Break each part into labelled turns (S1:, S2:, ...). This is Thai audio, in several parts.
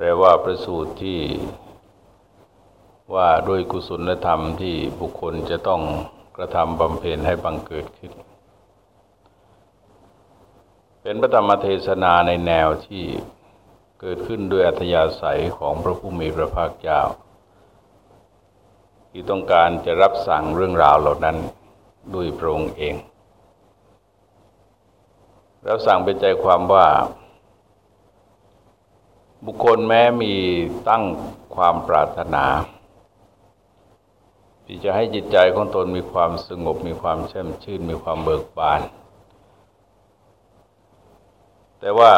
S1: แปลว่าประสูตรที่ว่าโดยกุศลธรรมที่บุคคลจะต้องกระทำบำเพ็ญให้บังเกิดขึ้น เป็นพระธรรมเทศนาในแนวที่เกิดขึ้นด้วยอัธยาศัยของพระผู้มีพระภาคเจ้า ที่ต้องการจะรับสั่งเรื่องราวเหล่านั้นด้วยพระองค์เอง รับสั่งเป็นใจความว่า บุคคลแม้มีตั้งความปรารถนาที่จะให้จิตใจของตนมีความสงบมีความแช่มชื่น มีความเบิกบาน แต่ว่า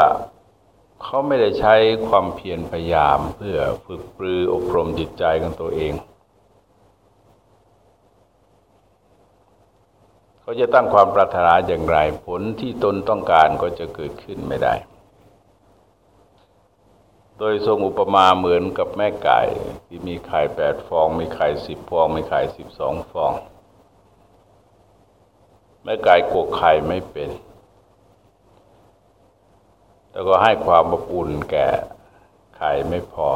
S1: เขาไม่ได้ใช้ความเพียรพยายามเพื่อฝึกปรืออบรมจิตใจของตัวเอง เขาจะตั้งความปรารถนาอย่างไรผลที่ตนต้องการก็จะเกิดขึ้นไม่ได้ โดยทรงอุปมาเหมือนกับแม่ไก่ที่มีไข่แปดฟอง มีไข่สิบฟอง มีไข่สิบสองฟอง แม่ไก่กวกไข่ไม่เป็น แล้วก็ให้ความอบอุ่นแก่ไข่ไม่พอ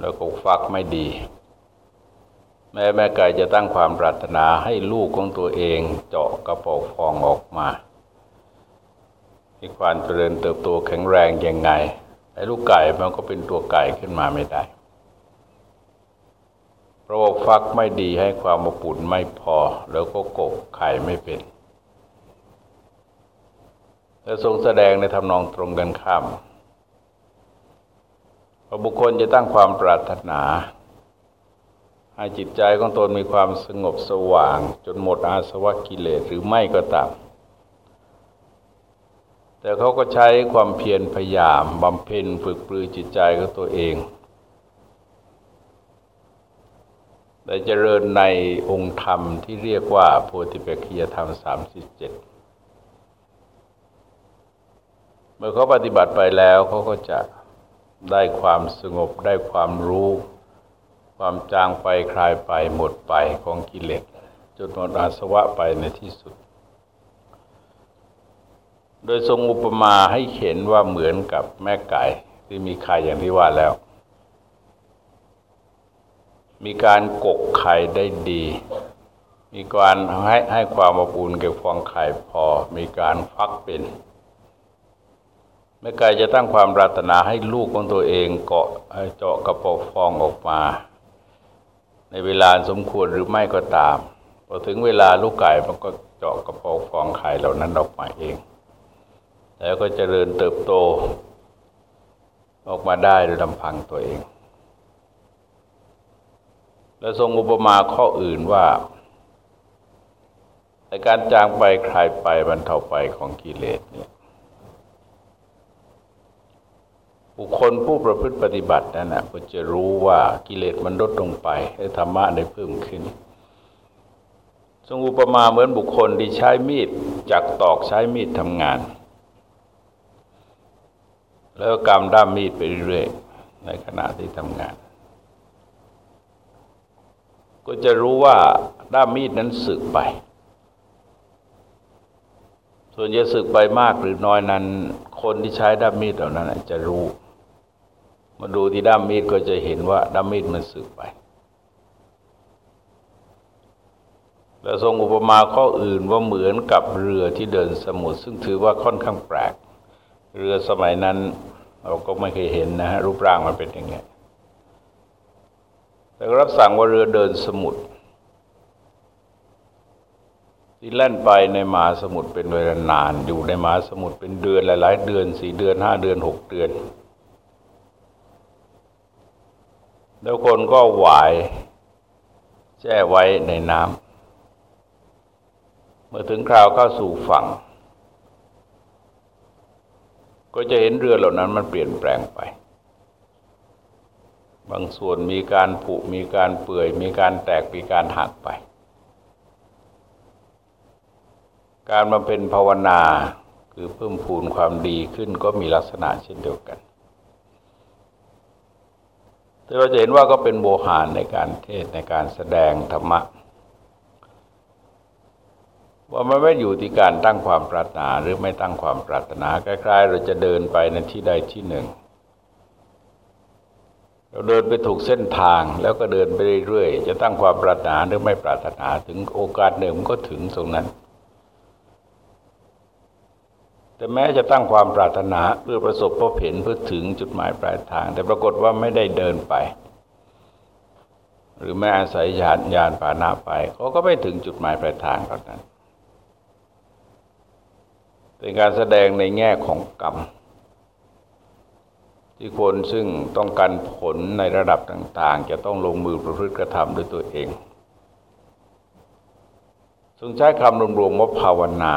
S1: แล้วก็ฟักไม่ดี แม่แม่ไก่จะตั้งความปรารถนาให้ลูกของตัวเองเจาะกระปอกฟองออกมามีความเจริญเติบโตแข็งแรงยังไง ไอ้ลูกไก่มันก็เป็นตัวไก่ขึ้นมาไม่ได้ เพราะว่าฟักไม่ดีให้ความอบอุ่นไม่พอ แล้วก็กบไข่ไม่เป็นและทรงแสดงในทำนองตรงกันข้ามพอบุคคลจะตั้งความปรารถนา ให้จิตใจของตนมีความสงบสว่าง จนหมดอาสวะกิเลสหรือไม่ก็ตาม แต่เขาก็ใช้ความเพียรพยายามบำเพ็ญฝึกปรือจิตใจของตัวเองได้เจริญในองค์ธรรมที่เรียกว่าโพธิปัจจยธรรมสามสิบเจ็ดเมื่อเขาปฏิบัติไปแล้วเขาก็จะได้ความสงบได้ความรู้ ความจางไปคลายไปหมดไปของกิเลสจนหมดอาสวะไปในที่สุด โดยทรงอุปมาให้เห็นว่าเหมือนกับแม่ไก่ที่มีไข่อย่างที่ว่าแล้ว มีการกกไข่ได้ดี มีการให้ให้ความอบอุ่นแก่ฟองไข่พอ มีการฟักเป็นแม่ไก่จะตั้งความปรารถนาให้ลูกของตัวเองเกาะเจาะกระปอกฟองออกมา ในเวลาสมควรหรือไม่ก็ตามพอถึงเวลาลูกไก่มันก็เจาะกระปอกฟองไข่เหล่านั้นออกมาเอง แล้วก็เจริญเติบโต ออกมาได้โดยลำพังตัวเอง และทรงอุปมาข้ออื่นว่าในการจางไปคลายไปบรรเทาไปของกิเลสเนี่ยบุคคลผู้ประพฤติปฏิบัตินั่นนะก็จะรู้ว่ากิเลสมันลดลงไปให้ธรรมะได้เพิ่มขึ้น ทรงอุปมาเหมือนบุคคลที่ใช้มีดจักตอกใช้มีดทำงาน แล้วกำด้ามมีดไปเรื่อยๆในขณะที่ทำงาน ก็จะรู้ว่าด้ามมีดนั้นสึกไป ส่วนจะสึกไปมากหรือน้อยนั้น คนที่ใช้ด้ามมีดเหล่านั้นจะรู้ มาดูที่ด้ามมีดก็จะเห็นว่าด้ามมีดมันสึกไปแล้วทรงอุปมาข้ออื่นว่าเหมือนกับเรือที่เดินสมุทรซึ่งถือว่าค่อนข้างแปลก เรือสมัยนั้น เราก็ไม่เคยเห็นนะฮะรูปร่างมันเป็นอย่างไงแต่รับสั่งว่าเรือเดินสมุทรที่แล่นไปในมหาสมุทรเป็นเวลานานอยู่ในมหาสมุทรเป็นเดือนหลาย ๆ เดือนสี่เดือนห้าเดือนหกเดือน แล้วคนก็หวายแช่ไว้ในน้ำเมื่อถึงคราวเข้าสู่ฝั่ง ก็จะเห็นเรือเหล่านั้นมันเปลี่ยนแปลงไป บางส่วนมีการผุมีการเปื่อย มีการแตกมีการหักไป การมาเป็นภาวนาคือเพิ่มพูนความดีขึ้นก็มีลักษณะเช่นเดียวกัน แต่เราจะเห็นว่าก็เป็นโบหารในการเทศในการแสดงธรรมะ ว่ามันไม่อยู่ที่การตั้งความปรารถนาหรือไม่ตั้งความปรารถนาคล้ายๆเราจะเดินไปในที่ใดที่หนึ่ง เราเดินไปถูกเส้นทางแล้วก็เดินไปเรื่อยๆจะตั้งความปรารถนาหรือไม่ปรารถนาถึงโอกาสหนึ่งมันก็ถึงตรงนั้น แต่แม้จะตั้งความปรารถนาเพื่อประสบพบเห็นเพื่อถึงจุดหมายปลายทาง แต่ปรากฏว่าไม่ได้เดินไป หรือแม้อาศัยยานยานพาหนะไปเขาก็ไม่ถึงจุดหมายปลายทางเท่านั้น เป็นการแสดงในแง่ของกรรม ที่คนซึ่งต้องการผลในระดับต่าง ๆ จะต้องลงมือประพฤติกระทำด้วยตัวเองทรงใช้คำรวมๆว่าภาวนา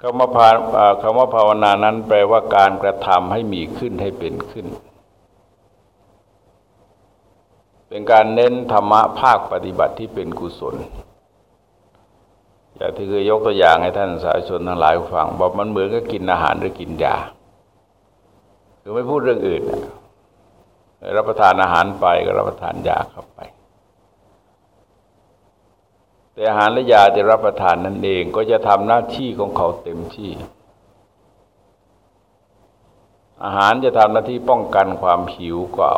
S1: คำว่าคำว่าภาวนานั้นแปลว่าการกระทำให้มีขึ้นให้เป็นขึ้น เป็นการเน้นธรรมะภาคปฏิบัติที่เป็นกุศล อย่างที่เคยยกตัวอย่างให้ท่านสาธารชนทั้งหลายฟังบอกมันเหมือนกับกินอาหารหรือกินยาคือไม่พูดเรื่องอื่นรับประทานอาหารไปก็รับประทานยาเข้าไป แต่อาหารและยาที่รับประทานนั่นเองก็จะทำหน้าที่ของเขาเต็มที่ อาหารจะทำหน้าที่ป้องกันความหิวเก่า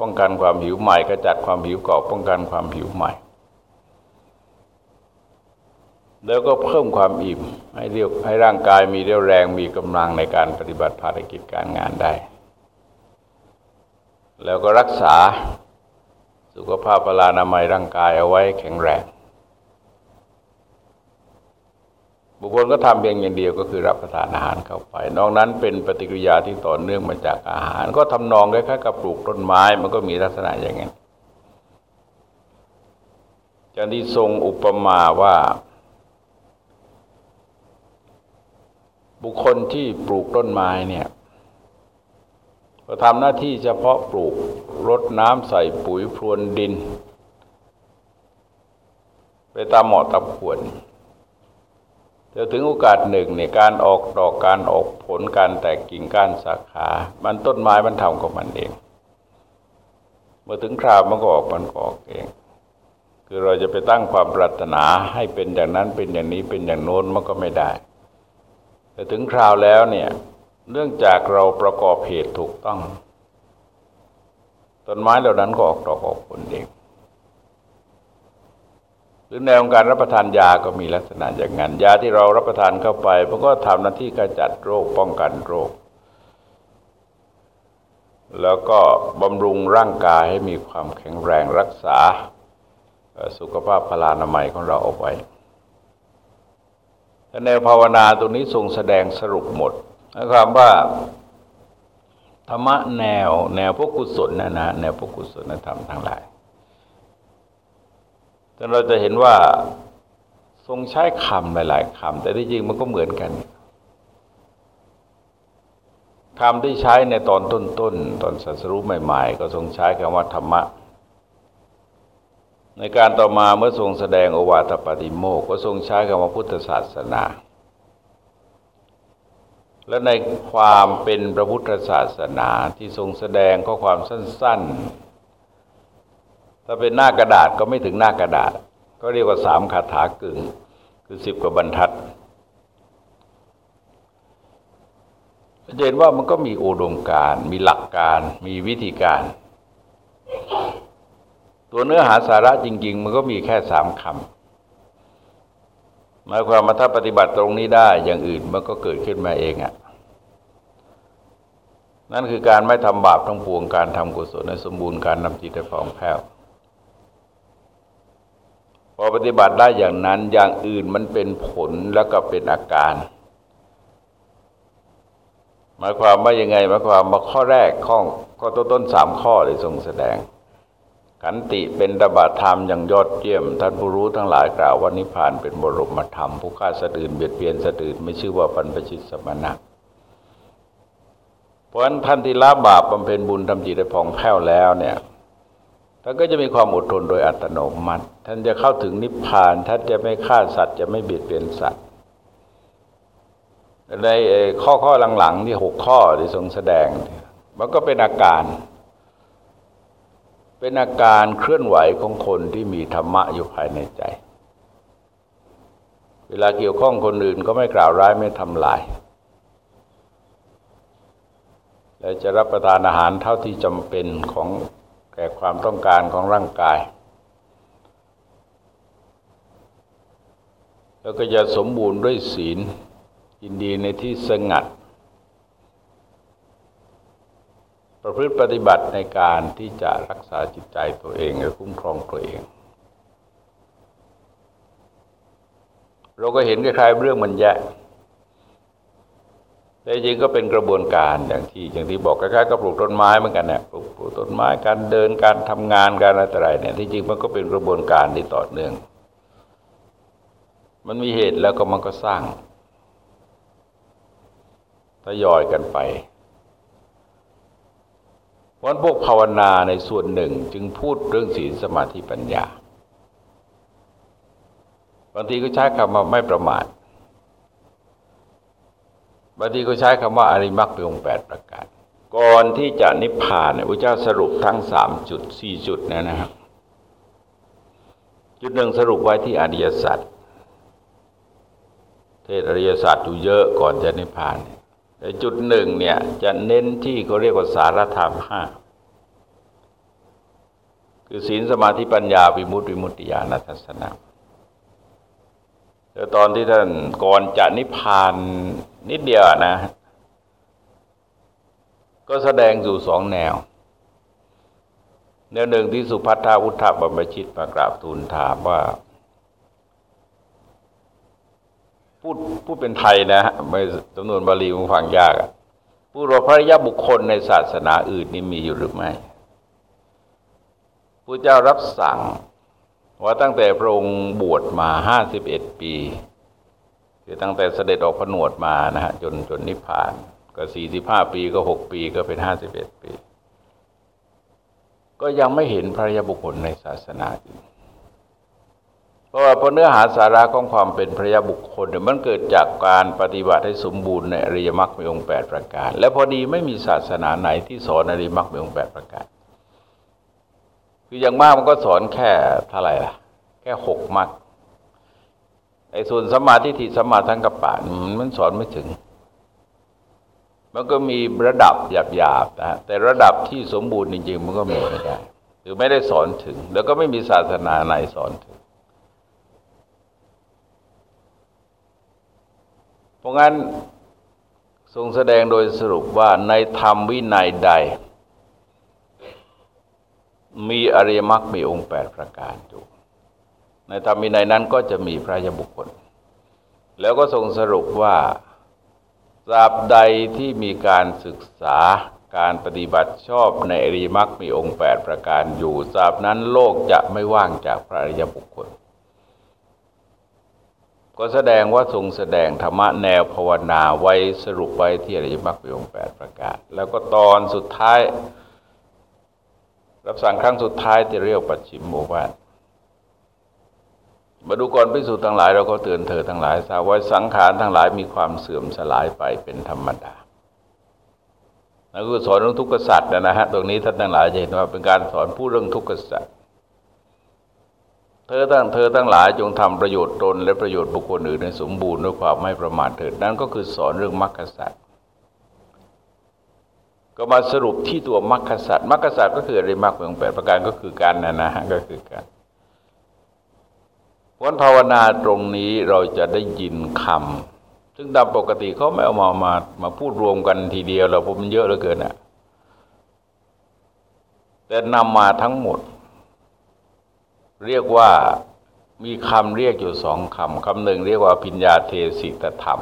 S1: ป้องกันความหิวใหม่กระจัดความหิวเก่าป้องกันความหิวใหม่ แล้วก็เพิ่มความอิ่ม ให้เรียวให้ร่างกายมีเรี่ยวแรงมีกำลังในการปฏิบัติภารกิจการงานได้ แล้วก็รักษาสุขภาพพลานามัยร่างกายเอาไว้แข็งแรง บุคคลก็ทำเพียงอย่างเดียวก็คือรับประทานอาหารเข้าไป นอกนั้นเป็นปฏิกิริยาที่ต่อเนื่องมาจากอาหาร ก็ทำนองคล้ายๆกับปลูกต้นไม้มันก็มีลักษณะอย่างนี้จันที่ทรงอุปมาว่า บุคคลที่ปลูกต้นไม้เนี่ยก็ทำหน้าที่เฉพาะปลูกรดน้ำใส่ปุ๋ยพรวนดิน ไปตามเหมาะตามควรแต่ถึงโอกาสหนึ่งในการออกดอกการออกผลการแตกกิ่งก้านสาขา มันต้นไม้มันทำกับมันเอง เมื่อถึงคราวมันก็ออกมันก็ออกเอง คือเราจะไปตั้งความปรารถนาให้เป็นอย่างนั้นเป็นอย่างนี้เป็นอย่างโน้นมันก็ไม่ได้ แต่ถึงคราวแล้วเนี่ยเนื่องจากเราประกอบเหตุถูกต้องต้นไม้เหล่านั้นก็ออกดอกออกผลเองหรือแนวการรับประทานยาก็มีลักษณะอย่างนั้น ยาที่เรารับประทานเข้าไปมันก็ทำหน้าที่กระจัดโรคป้องกันโรค แล้วก็บำรุงร่างกายให้มีความแข็งแรงรักษาสุขภาพพลานามัยของเราเอาไว้ แนวภาวนาตรงนี้ทรงแสดงสรุปหมดนะครับว่าธรรมะแนวแนวพวกกุศลนะนะแนวพวกกุศลธรรมทั้งหลายแต่เราจะเห็นว่าทรงใช้คำหลาย ๆคำแต่ที่จริงมันก็เหมือนกันคำที่ใช้ในตอนต้นๆตตอนสัสรุใหม่ ๆ ก็ทรงใช้คำว่าธรรมะ ในการต่อมาเมื่อทรงแสดงโอวาทปฏิโมกก็ทรงใช้คำว่าพุทธศาสนา และในความเป็นพระพุทธศาสนาที่ทรงแสดงก็ความสั้น ๆ ถ้าเป็นหน้ากระดาษก็ไม่ถึงหน้ากระดาษ ก็เรียกว่าสามคาถากึ่ง คือสิบกว่าบรรทัดเห็นว่ามันก็มีอุดมการ มีหลักการ มีวิธีการ ตัวเนื้อหาสาระจริง ๆ มันก็มีแค่สามคำหมายความว่าถ้าปฏิบัติตรงนี้ได้อย่างอื่นมันก็เกิดขึ้นมาเองอะ่ะนั่นคือการไม่ทำบาปทั้งปวงการทำกุศลในสมบูรณ์การนำจิตให้ผ่องแผ้วพอปฏิบัติได้อย่างนั้นอย่างอื่นมันเป็นผลแล้วก็เป็นอาการหมายความว่ายังไงหมายความว่าข้อแรกข้อข้อต้นสามข้อเลยทรงแสดง ขันติเป็นตบะธรรมอย่างยอดเยี่ยม ท่านผู้รู้ทั้งหลายกล่าวว่านิพพานเป็นบรมธรรม ผู้ฆ่าสะดืนเบียดเบียนสะดืนไม่ชื่อว่าปันปชิตสมณะเพราะฉะนั้นท่านที่ละบาปบำเพ็ญบุญทำจิตให้ผ่องแผ้วแล้วเนี่ยท่านก็จะมีความอดทนโดยอัตโนมัติ ท่านจะเข้าถึงนิพพานท่านจะไม่ฆ่าสัตว์จะไม่เบียดเบียนสัตว์ในข้อข้อหลังๆที่หกข้อที่ทรงแสดง มันก็เป็นอาการ เป็นอาการเคลื่อนไหวของคนที่มีธรรมะอยู่ภายในใจ เวลาเกี่ยวข้องคนอื่นก็ไม่กล่าวร้ายไม่ทำลายและและจะรับประทานอาหารเท่าที่จำเป็นของแก่ความต้องการของร่างกาย แล้วก็จะสมบูรณ์ด้วยศีลยินดีในที่สงัด ประพฤติปฏิบัติในการที่จะรักษาจิตใจตัวเองและคุ้มครองตัวเอง เราก็เห็นคล้ายๆเรื่องมันแย่แต่จริงก็เป็นกระบวนการอย่างที่อย่างที่บอกคล้ายๆกับปลูกต้นไม้เหมือนกันเนี่ยปลูกปลูกต้นไม้การเดินการทำงานการอะไรเนี่ยที่จริงมันก็เป็นกระบวนการที่ต่อเนื่อง มันมีเหตุแล้วก็มันก็สร้างทยอยกันไป วันพวกภาวนาในส่วนหนึ่งจึงพูดเรื่องศีลสมาธิปัญญา บางทีก็ใช้คำว่าไม่ประมาท บางทีก็ใช้คำว่าอริมักเป็นองค์แปดประการ ก่อนที่จะนิพพานเนี่ยพระเจ้าสรุปทั้งสามจุดสี่จุดนะนะครับจุดหนึ่งสรุปไว้ที่อริยสัจเทศอริยสัจอยู่เยอะก่อนจะนิพพานแต่ จุดหนึ่งเนี่ยจะเน้นที่เขาเรียกว่าสารธรรมห้าคือศีลสมาธิปัญญาวิมุตติวิมุตติญาณทัศนะแต่ตอนที่ท่านก่อนจะนิพพานนิดเดียวนะ ก็แสดงอยู่สองแนว แนวหนึ่งที่สุพัทธาวุฒบรมชิตมากราบทูลถามว่า พูด พูดเป็นไทยนะฮะไม่จำนวนบาลีมันฟังยากอะพูดว่าพระยาบุคคลในศาสนาอื่นนี่มีอยู่หรือไม่พระเจ้ารับสั่งว่าตั้งแต่พระองค์บวชมาห้าสิบเอ็ดปี คือตั้งแต่เสด็จออกผนวดมานะฮะจนจนนิพพาน ก็สี่สิบห้าปีก็หกปีก็เป็นห้าสิบเอ็ดปี ก็ยังไม่เห็นพระยาบุคคลในศาสนาอื่น เพราะว่าพอเนื้อหาสาระของความเป็นพระยาบุคคลเนี่ยมันเกิดจากการปฏิบัติให้สมบูรณ์ในอริยมรรคมีองค์แปดประการ และพอดีไม่มีศาสนาไหนที่สอนอริยมรรคมีองค์แปดประการ คืออย่างมากมันก็สอนแค่เท่าไหร่ล่ะ แค่หกมรรคไอ้ส่วนสมาธิทิสมาทั้งกระปะมันสอนไม่ถึง มันก็มีระดับหยาบๆนะแต่ระดับที่สมบูรณ์จริงๆ มันก็มีไม่ได้หรือไม่ได้สอนถึง แล้วก็ไม่มีศาสนาไหนสอนถึง เพราะงั้นทรงแสดงโดยสรุปว่าในธรรมวินัยใด มีอริยมรรคมีองค์แปดประการอยู่ ในธรรมีในนั้นก็จะมีพระยบุคคล แล้วก็ทรงสรุปว่าตราบใดที่มีการศึกษาการปฏิบัติชอบในอริยมรรคมีองค์แปดประการอยู่ตราบนั้นโลกจะไม่ว่างจากพระอริยบุคคล ก็แสดงว่าทรงแสดงธรรมะแนวภาวนาไว้สรุปไว้ที่อริยมรรคมีองแปดประการแล้วก็ตอนสุดท้าย รับสั่งครั้งสุดท้ายที่เรียกปัจฉิมโมวาทมาดูก่อนพิสูจน์ทั้งหลายเราก็เตือนเธอทั้งหลายทราบว่าสังขารทั้งหลายมีความเสื่อมสลายไปเป็นธรรมดานั่นคือสอนเรื่องทุกข์สัตว์นะฮะตรงนี้ท่านทั้งหลายจะเห็นว่าเป็นการสอนผู้เรื่องทุกข์สัตว์ เธอทั้งเธอทั้งหลายจงทำประโยชน์ตนและประโยชน์บุคคลอื่นในสมบูรณ์ด้วยความไม่ประมาทเถิดนั่นก็คือสอนเรื่องมรรคสัตว์ก็มาสรุปที่ตัวมรรคสัตว์มรรคสัตว์ก็คืออริมรรคองแปดประการก็คือการนะนะก็คือการวันภาวนาตรงนี้เราจะได้ยินคำซึ่งตามปกติเขาไม่เอามามามาพูดรวมกันทีเดียวเราผมมันเยอะเหลือเกินอะแต่นำมาทั้งหมด เรียกว่ามีคำเรียกอยู่สองคำคำหนึ่งเรียกว่าปิญญาเทศิตธรรม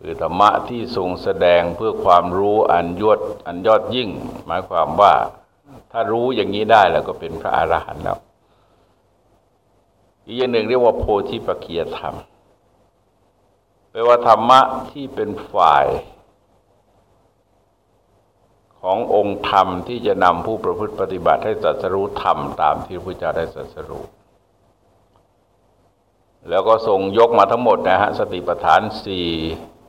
S1: คือธรรมะที่ทรงแสดงเพื่อความรู้อันยอดอันยอดยิ่ง หมายความว่าถ้ารู้อย่างนี้ได้แล้วก็เป็นพระอรหันต์แล้วอีกอย่างหนึ่งเรียกว่าโพธิปัจเกียธรรมแปลว่าธรรมะที่เป็นฝ่าย ขององค์ธรรมที่จะนำผู้ประพฤติปฏิบัติให้สัสรู้ธรรมตามที่พระเจ้าได้สัสรู้แล้วก็ทรงยกมาทั้งหมดนะฮะสติปัฏฐานสี่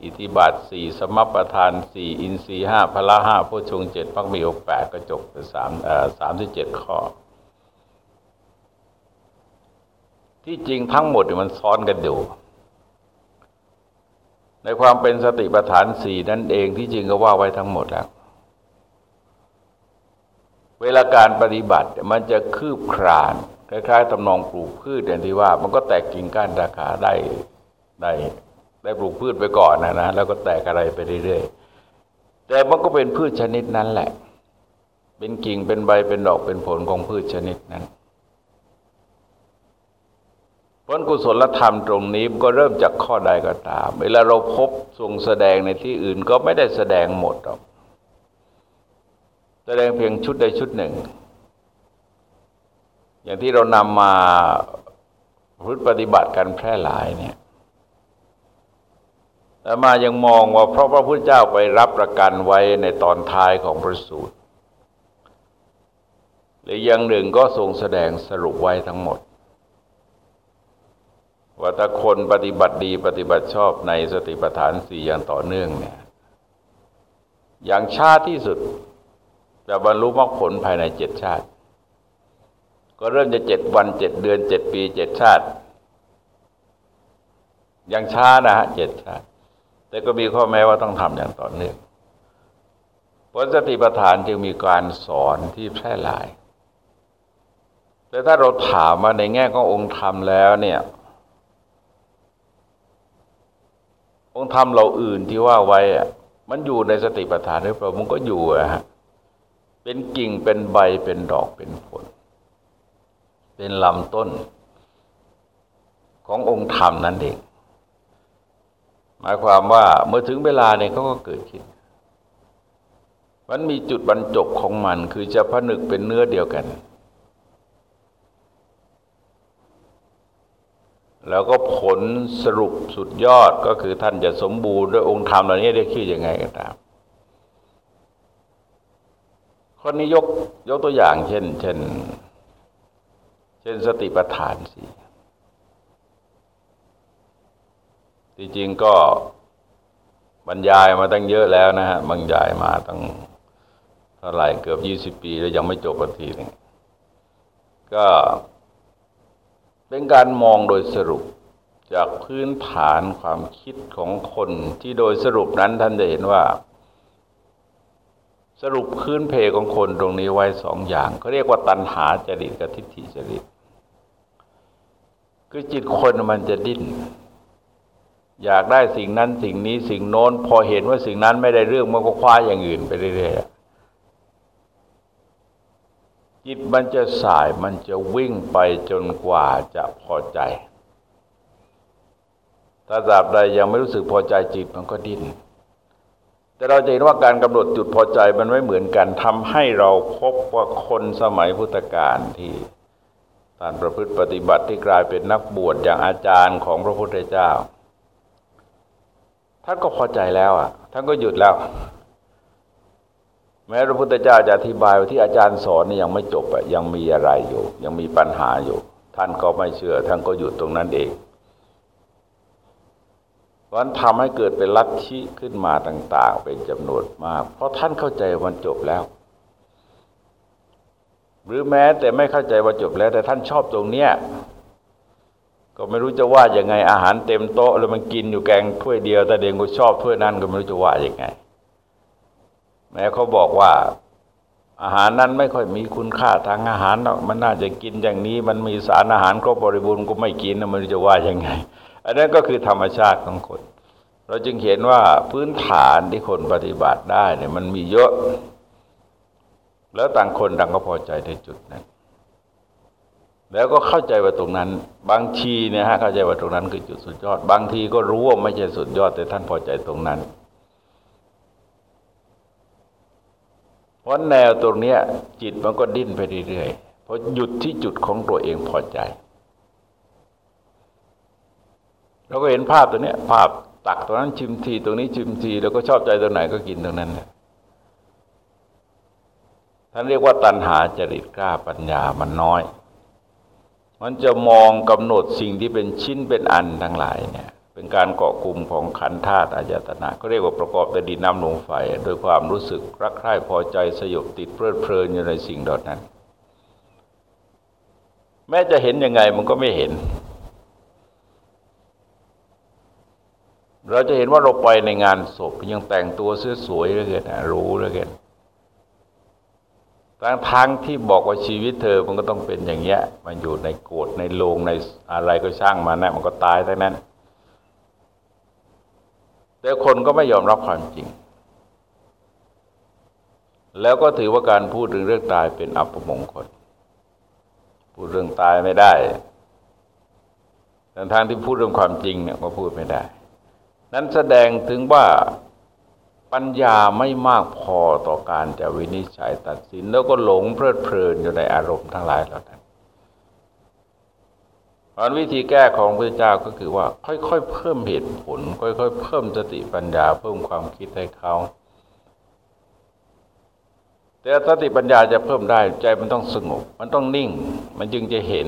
S1: อิทิบาทสี่สมปทานสี่อินทรีห้าพละห้าพุทชงเจ็ดพักมีอกแปดก็จบเป็นสามสามที่เจ็ดข้อ ที่จริงทั้งหมดมันซ้อนกันอยู่ ในความเป็นสติปัฏฐานสี่นั่นเองที่จริงก็ว่าไว้ทั้งหมดแล้ว เวลาการปฏิบัติมันจะคืบคลานคล้ายๆตำนองปลูกพืชอย่างที่ว่า มันก็แตกกิ่งก้านราคาได้ได้ได้ปลูกพืชไปก่อนนะนะแล้วก็แตกอะไรไปเรื่อยๆแต่มันก็เป็นพืชชนิดนั้นแหละ เป็นกิ่งเป็นใบเป็นดอกเป็นผลของพืชชนิดนั้นผลกุศลธรรมตรงนี้ก็เริ่มจากข้อใดก็ตาม เวลาเราพบทรงแสดงในที่อื่นก็ไม่ได้แสดงหมดหรอก แสดงเพียงชุดใดชุดหนึ่ง อย่างที่เรานำมาพุทธปฏิบัติกันแพร่หลายเนี่ยแต่มายังมองว่าเพราะพระพุทธเจ้าไปรับประกันไว้ในตอนท้ายของพระสูตรหรืออย่างหนึ่งก็ทรงแสดงสรุปไว้ทั้งหมด ว่าถ้าคนปฏิบัติดีปฏิบัติชอบในสติปัฏฐานสี่อย่างต่อเนื่องเนี่ย อย่างชาติที่สุด จะบรรลุมรรคผลภายในเจ็ดชาติ ก็เริ่มจะเจ็ดวันเจ็ดเดือนเจ็ดปีเจ็ดชาติย่างช้านะฮะเจ็ดชาติ แต่ก็มีข้อแม้ว่าต้องทำอย่างต่อเนื่องผลสติปัฏฐานจึงมีการสอนที่แพร่หลาย แต่ถ้าเราถามมาในแง่ขององค์ธรรมแล้วเนี่ย องค์ธรรมเราอื่นที่ว่าไว้อะมันอยู่ในสติปัฏฐานหรือเปล่ามันก็อยู่อะฮะ เป็นกิ่งเป็นใบเป็นดอกเป็นผล เป็นลำต้น ขององค์ธรรมนั่นเอง หมายความว่าเมื่อถึงเวลาเนี่ยเขาก็เกิดขึ้น มันมีจุดบรรจบของมัน คือจะผนึกเป็นเนื้อเดียวกัน แล้วก็ผลสรุปสุดยอดก็คือท่านจะสมบูรณ์ด้วยองค์ธรรมเหล่านี้เรียกชื่อยังไงก็ตาม คนนี้ยกยกตัวอย่าง เช่น เช่น เช่นสติปัฏฐานสิที่จริงก็บรรยายมาตั้งเยอะแล้วนะฮะบรรยายมาตั้งเท่าไหร่เกือบยี่สิบปีแล้วยังไม่จบทีนึงก็เป็นการมองโดยสรุปจากพื้นฐานความคิดของคนที่โดยสรุปนั้นท่านจะเห็นว่า สรุปพื้นเพของคนตรงนี้ไว้สองอย่างเขาเรียกว่าตัณหาจริตกับทิฏฐิจริต คือจิตคนมันจะดิ้น อยากได้สิ่งนั้นสิ่งนี้สิ่งโน้น พอเห็นว่าสิ่งนั้นไม่ได้เรื่องมันก็คว้าอย่างอื่นไปเรื่อยๆจิตมันจะสายมันจะวิ่งไปจนกว่าจะพอใจ ถ้าตราบใดยังไม่รู้สึกพอใจจิตมันก็ดิ้น แต่เราจะเห็นว่าการกำหนดจุดพอใจมันไม่เหมือนกันทำให้เราพบว่าคนสมัยพุทธกาลที่ท่านประพฤติปฏิบัติที่กลายเป็นนักบวชอย่างอาจารย์ของพระพุทธเจ้าท่านก็พอใจแล้วอะท่านก็หยุดแล้ว แม้พระพุทธเจ้าจะอธิบายว่าที่อาจารย์สอนนี่ยังไม่จบอะยังมีอะไรอยู่ ยังมีปัญหาอยู่ ท่านก็ไม่เชื่อ ท่านก็หยุดตรงนั้นเอง เพราะนั้นทำให้เกิดเป็นลัทธิขึ้นมาต่าง ๆ เป็นจำนวนมาก เพราะท่านเข้าใจวันจบแล้ว หรือแม้แต่ไม่เข้าใจว่าจบแล้ว แต่ท่านชอบตรงเนี้ยก็ไม่รู้จะว่ายังไงอาหารเต็มโต๊ะแล้วมันกินอยู่แกงถ้วยเดียว แต่เด็กก็ชอบถ้วยนั้นก็ไม่รู้จะว่ายังไง แม้เขาบอกว่า อาหารนั้นไม่ค่อยมีคุณค่าทางอาหารหรอกมันน่าจะกินอย่างนี้ มันมีสารอาหารครบบริบูรณ์ก็ไม่กินนะไมันจะว่ายังไง อันนั้นก็คือธรรมชาติของคน เราจึงเห็นว่าพื้นฐานที่คนปฏิบัติได้เนี่ยมันมีเยอะ แล้วต่างคนต่างก็พอใจในจุดนั้น แล้วก็เข้าใจว่าตรงนั้น บางทีเนี่ยฮะเข้าใจว่าตรงนั้นคือจุดสุดยอด บางทีก็รู้ว่าไม่ใช่สุดยอดแต่ท่านพอใจตรงนั้นเพราะแนวตรงนี้จิตมันก็ดิ้นไปเรื่อยๆพอหยุดที่จุดของตัวเองพอใจ เราก็เห็นภาพตัวนี้ภาพตักตรงนั้นชิมทีตรงนี้ชิมทีแล้วก็ชอบใจตรงไหนก็กินตรงนั้นเนี่ยท่านเรียกว่าตัณหาจริตกล้าปัญญามันน้อย มันจะมองกำหนดสิ่งที่เป็นชิ้นเป็นอันทั้งหลายเนี่ย เป็นการเกาะกลุ่มของขันธาตุอายตนะ ก็เรียกว่าประกอบแต่ดินน้ำลมไฟ โดยความรู้สึกรักใคร่พอใจสยบติดเพลิดเพลินอยู่ในสิ่งดอดนั้น แม้จะเห็นยังไงมันก็ไม่เห็น เราจะเห็นว่าเราไปในงานศพยังแต่งตัวเสวยๆเลยเกินรู้เลยเกินทั้งทางที่บอกว่าชีวิตเธอมันก็ต้องเป็นอย่างเงี้ย มันอยู่ในโกดในโลงในอะไรก็ช่างมานะมันก็ตายทั้งนั้น แต่คนก็ไม่ยอมรับความจริง แล้วก็ถือว่าการพูดถึงเรื่องตายเป็นอัปมงคล พูดเรื่องตายไม่ได้แต่ทางที่พูดเรื่องความจริงเนี่ยก็พูดไม่ได้ นั้นแสดงถึงว่าปัญญาไม่มากพอต่อการจะวินิจฉัยตัดสิน แล้วก็หลงเพลิดเพลินอยู่ในอารมณ์ทั้งหลายเหล่านั้นตอนวิธีแก้ของพระเจ้าก็คือว่า ค่อยๆ เพิ่มเหตุผล ค่อยๆ เพิ่มสติปัญญาเพิ่มความคิดให้เขาแต่สติปัญญาจะเพิ่มได้ใจมันต้องสงบ มันต้องนิ่ง มันจึงจะเห็น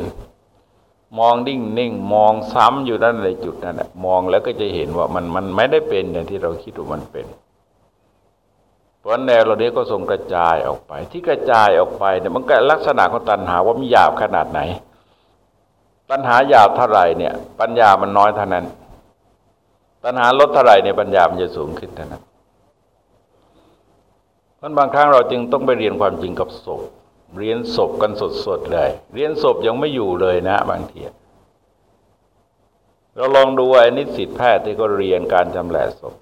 S1: มองนิ่งนิ่งมองซ้ำอยู่นั่นในจุดนั้นแหละมองแล้วก็จะเห็นว่ามันมันไม่ได้เป็นอย่างที่เราคิดว่ามันเป็น เพราะแนวเราเนี้ก็ส่งกระจายออกไป ที่กระจายออกไปเนี่ยมันก็ลักษณะของตัณหาว่ามันหยาบขนาดไหน ตัณหาหยาบเท่าไรเนี่ย ปัญญามันน้อยเท่านั้น ตัณหาลดเท่าไรเนี่ยปัญญามันจะสูงขึ้นเท่านั้นเพราะบางครั้งเราจึงต้องไปเรียนความจริงกับศพ เรียนศพกันสดๆเลย เรียนศพยังไม่อยู่เลยนะ บางทีเราลองดูไอ้นิสิตแพทย์ที่ก็เรียนการจำแหละศพ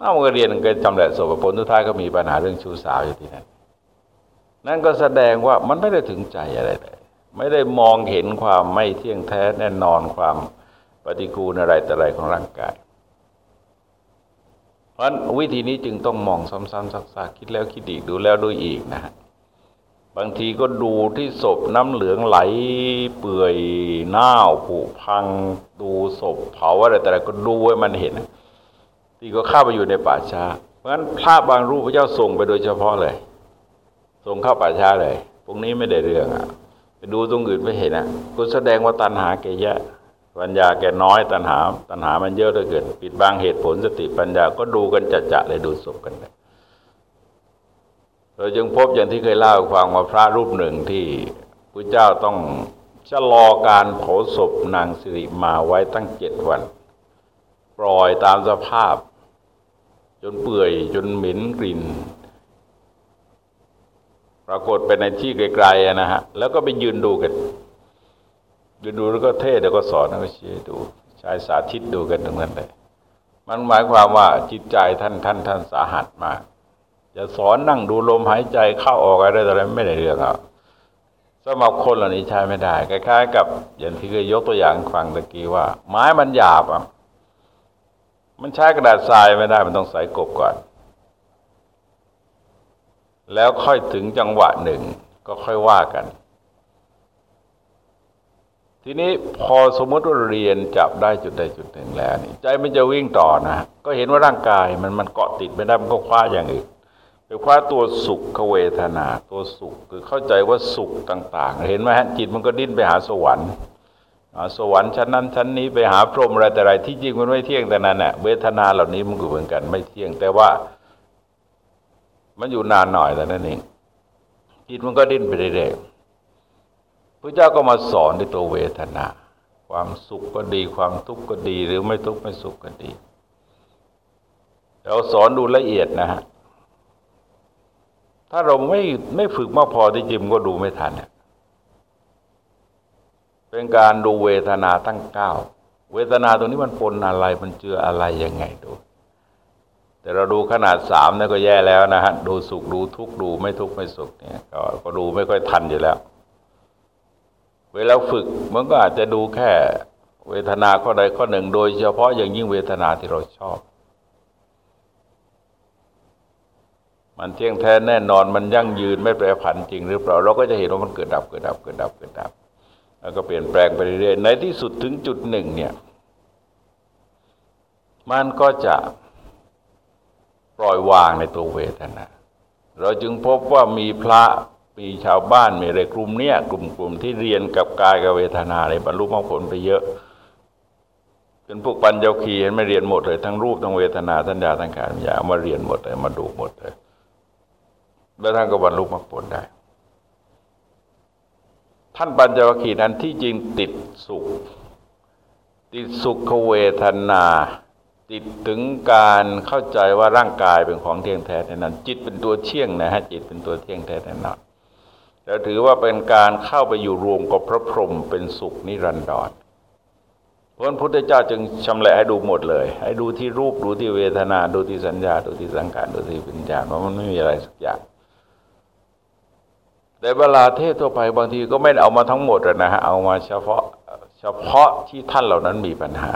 S1: เอามาเรียนก็จำแหละศพผลทุท้ายก็มีปัญหาเรื่องชู้สาวอยู่ที่นั่นนั่นก็แสดงว่ามันไม่ได้ถึงใจอะไรเลยไม่ได้มองเห็นความไม่เที่ยงแท้แน่นอนความปฏิกูลอะไรแต่อะไรของร่างกาย เพราะวิธีนี้จึงต้องมองซ้ำๆซักๆคิดแล้วคิดอีกดูแล้วดูอีกนะฮะ บางทีก็ดูที่ศพน้ำเหลืองไหลเปื่อยเน่าผุพัง ดูศพเผาอะไรแต่อะก็ดูให้มันเห็นที่ก็เข้าไปอยู่ในป่าช้า เพราะฉะนั้นพระบางรูปพระเจ้าส่งไปโดยเฉพาะเลย ส่งเข้าป่าช้าเลยพวกนี้ไม่ได้เรื่องอะไปดูตรงอื่นไม่เห็นอะก็แสดงว่าตัณหาแกเยอะปัญญาแกน้อยตัณหา ตัณหามันเยอะเหลือเกินปิดบังเหตุผลสติปัญญาก็ดูกันจัดจะเลยดูศพกันเลย เราจึงพบอย่างที่เคยเล่าฟังว่าพระรูปหนึ่งที่พระเจ้าต้องชะลอการเผาศพนางสิริมาไว้ตั้งเจ็ดวัน ปล่อยตามสภาพ จนเปื่อยจนเหม็นกลิ่น ปรากฏเป็นในที่ไกลๆนะฮะ แล้วก็ไปยืนดูกันยืนดูแล้วก็เทศแล้วก็สอนแล้วก็ชี้ดูชายสาธิตดูกันตรงนั้นเลยมันหมายความว่าจิตใจท่านท่านท่านสาหัสมาก จะสอนนั่งดูลมหายใจเข้าออกอะไรอะไรไม่ได้เรื่องอะสำหรับคนเหล่านี้ใช้ไม่ได้คล้ายๆ กับ อย่างที่เคยยกตัวอย่างฟังตะกี้ว่า ไม้มันหยาบอะมันใช้กระดาษทรายไม่ได้มันต้องใส่กบก่อน แล้วค่อยถึงจังหวะหนึ่งก็ค่อยว่ากัน ทีนี้พอสมมติว่าเรียนจับได้จุดใดจุดหนึ่งแล้วนี่ใจมันจะวิ่งต่อนะ ก็เห็นว่าร่างกายมันมันเกาะติดไม่ได้มันก็คว้าอย่างอื่น ไปคว้าตัวสุขเวทนา ตัวสุขคือเข้าใจว่าสุขต่าง ๆ เห็นไหมฮะจิตมันก็ดิ้นไปหาสวรรค์สวรรค์ชั้นนั้นชั้นนี้ไปหาพรหมอะไรแต่ไรที่จริงมันไม่เที่ยงแต่นั้นน่ะเวทนาเหล่านี้มันก็เหมือนกันไม่เที่ยง แต่ว่า มันอยู่นานหน่อยแต่นั้นเองจิตมันก็ดิ้นไปเรื่อยๆพระเจ้าก็มาสอนในตัวเวทนา ความสุขก็ดีความทุกข์ก็ดี หรือไม่ทุกข์ไม่สุขก็ดีเราสอนดูละเอียดนะฮะ ถ้าเราไม่ไม่ฝึกมากพอที่จริงก็ดูไม่ทันเนี่ยเป็นการดูเวทนาตั้งเก้าเวทนาตรงนี้มันปนอะไรมันเจืออะไรยังไงดู แต่เราดูขนาดสามนี่ก็แย่แล้วนะฮะดูสุขดูทุกข์ดูไม่ทุกข์ไม่สุขเนี่ยกก็ดูไม่ค่อยทันอยู่แล้ว เวลาฝึกมันก็อาจจะดูแค่เวทนาข้อใดข้อหนึ่ง โดยเฉพาะอย่างยิ่งเวทนาที่เราชอบ มันเที่ยงแท้แน่นอนมันยั่งยืนไม่แปรผันจริงหรือเปล่า เราก็จะเห็นว่ามันเกิดดับเกิดดับเกิดดับเกิดดับ แล้วก็เปลี่ยนแปลงไปเรื่อยๆในที่สุดถึงจุดหนึ่งเนี่ย มันก็จะปล่อยวางในตัวเวทนา เราจึงพบว่ามีพระมีชาวบ้านมีอะไรกลุ่มเนี้ยกลุ่มกลุ่มที่เรียนกับกายกับเวทนาในบรรลุมรรคผลไปเยอะเป็นพวกปัญญาคีเห็นไม่เรียนหมดเลย ทั้งรูปทั้งเวทนาทั้งญาทั้งการญามาเรียนหมดเลยมาดูหมดเลย แล้วท่านก็บรรลุมรรคผลได้ ท่านปัญจวัคคีย์นั้นที่จริงติดสุข ติดสุขเวทนา ติดถึงการเข้าใจว่าร่างกายเป็นของเที่ยงแท้แน่นอนจิตเป็นตัวเที่ยงนะฮะจิตเป็นตัวเที่ยงแท้แน่นอนแต่ถือว่าเป็นการเข้าไปอยู่รวมกับพระพรหมเป็นสุขนิรันดรพระพุทธเจ้าจึงชำแหละให้ดูหมดเลย ให้ดูที่รูปดูที่เวทนา ดูที่สัญญา ดูที่สังขารดูที่วิญญาณว่าะมันไม่มีอะไรสักอย่าง แต่เวลาเทศทั่วไปบางทีก็ไม่เอามาทั้งหมดนะฮะเอามาเฉพาะเฉพาะที่ท่านเหล่านั้นมีปัญหา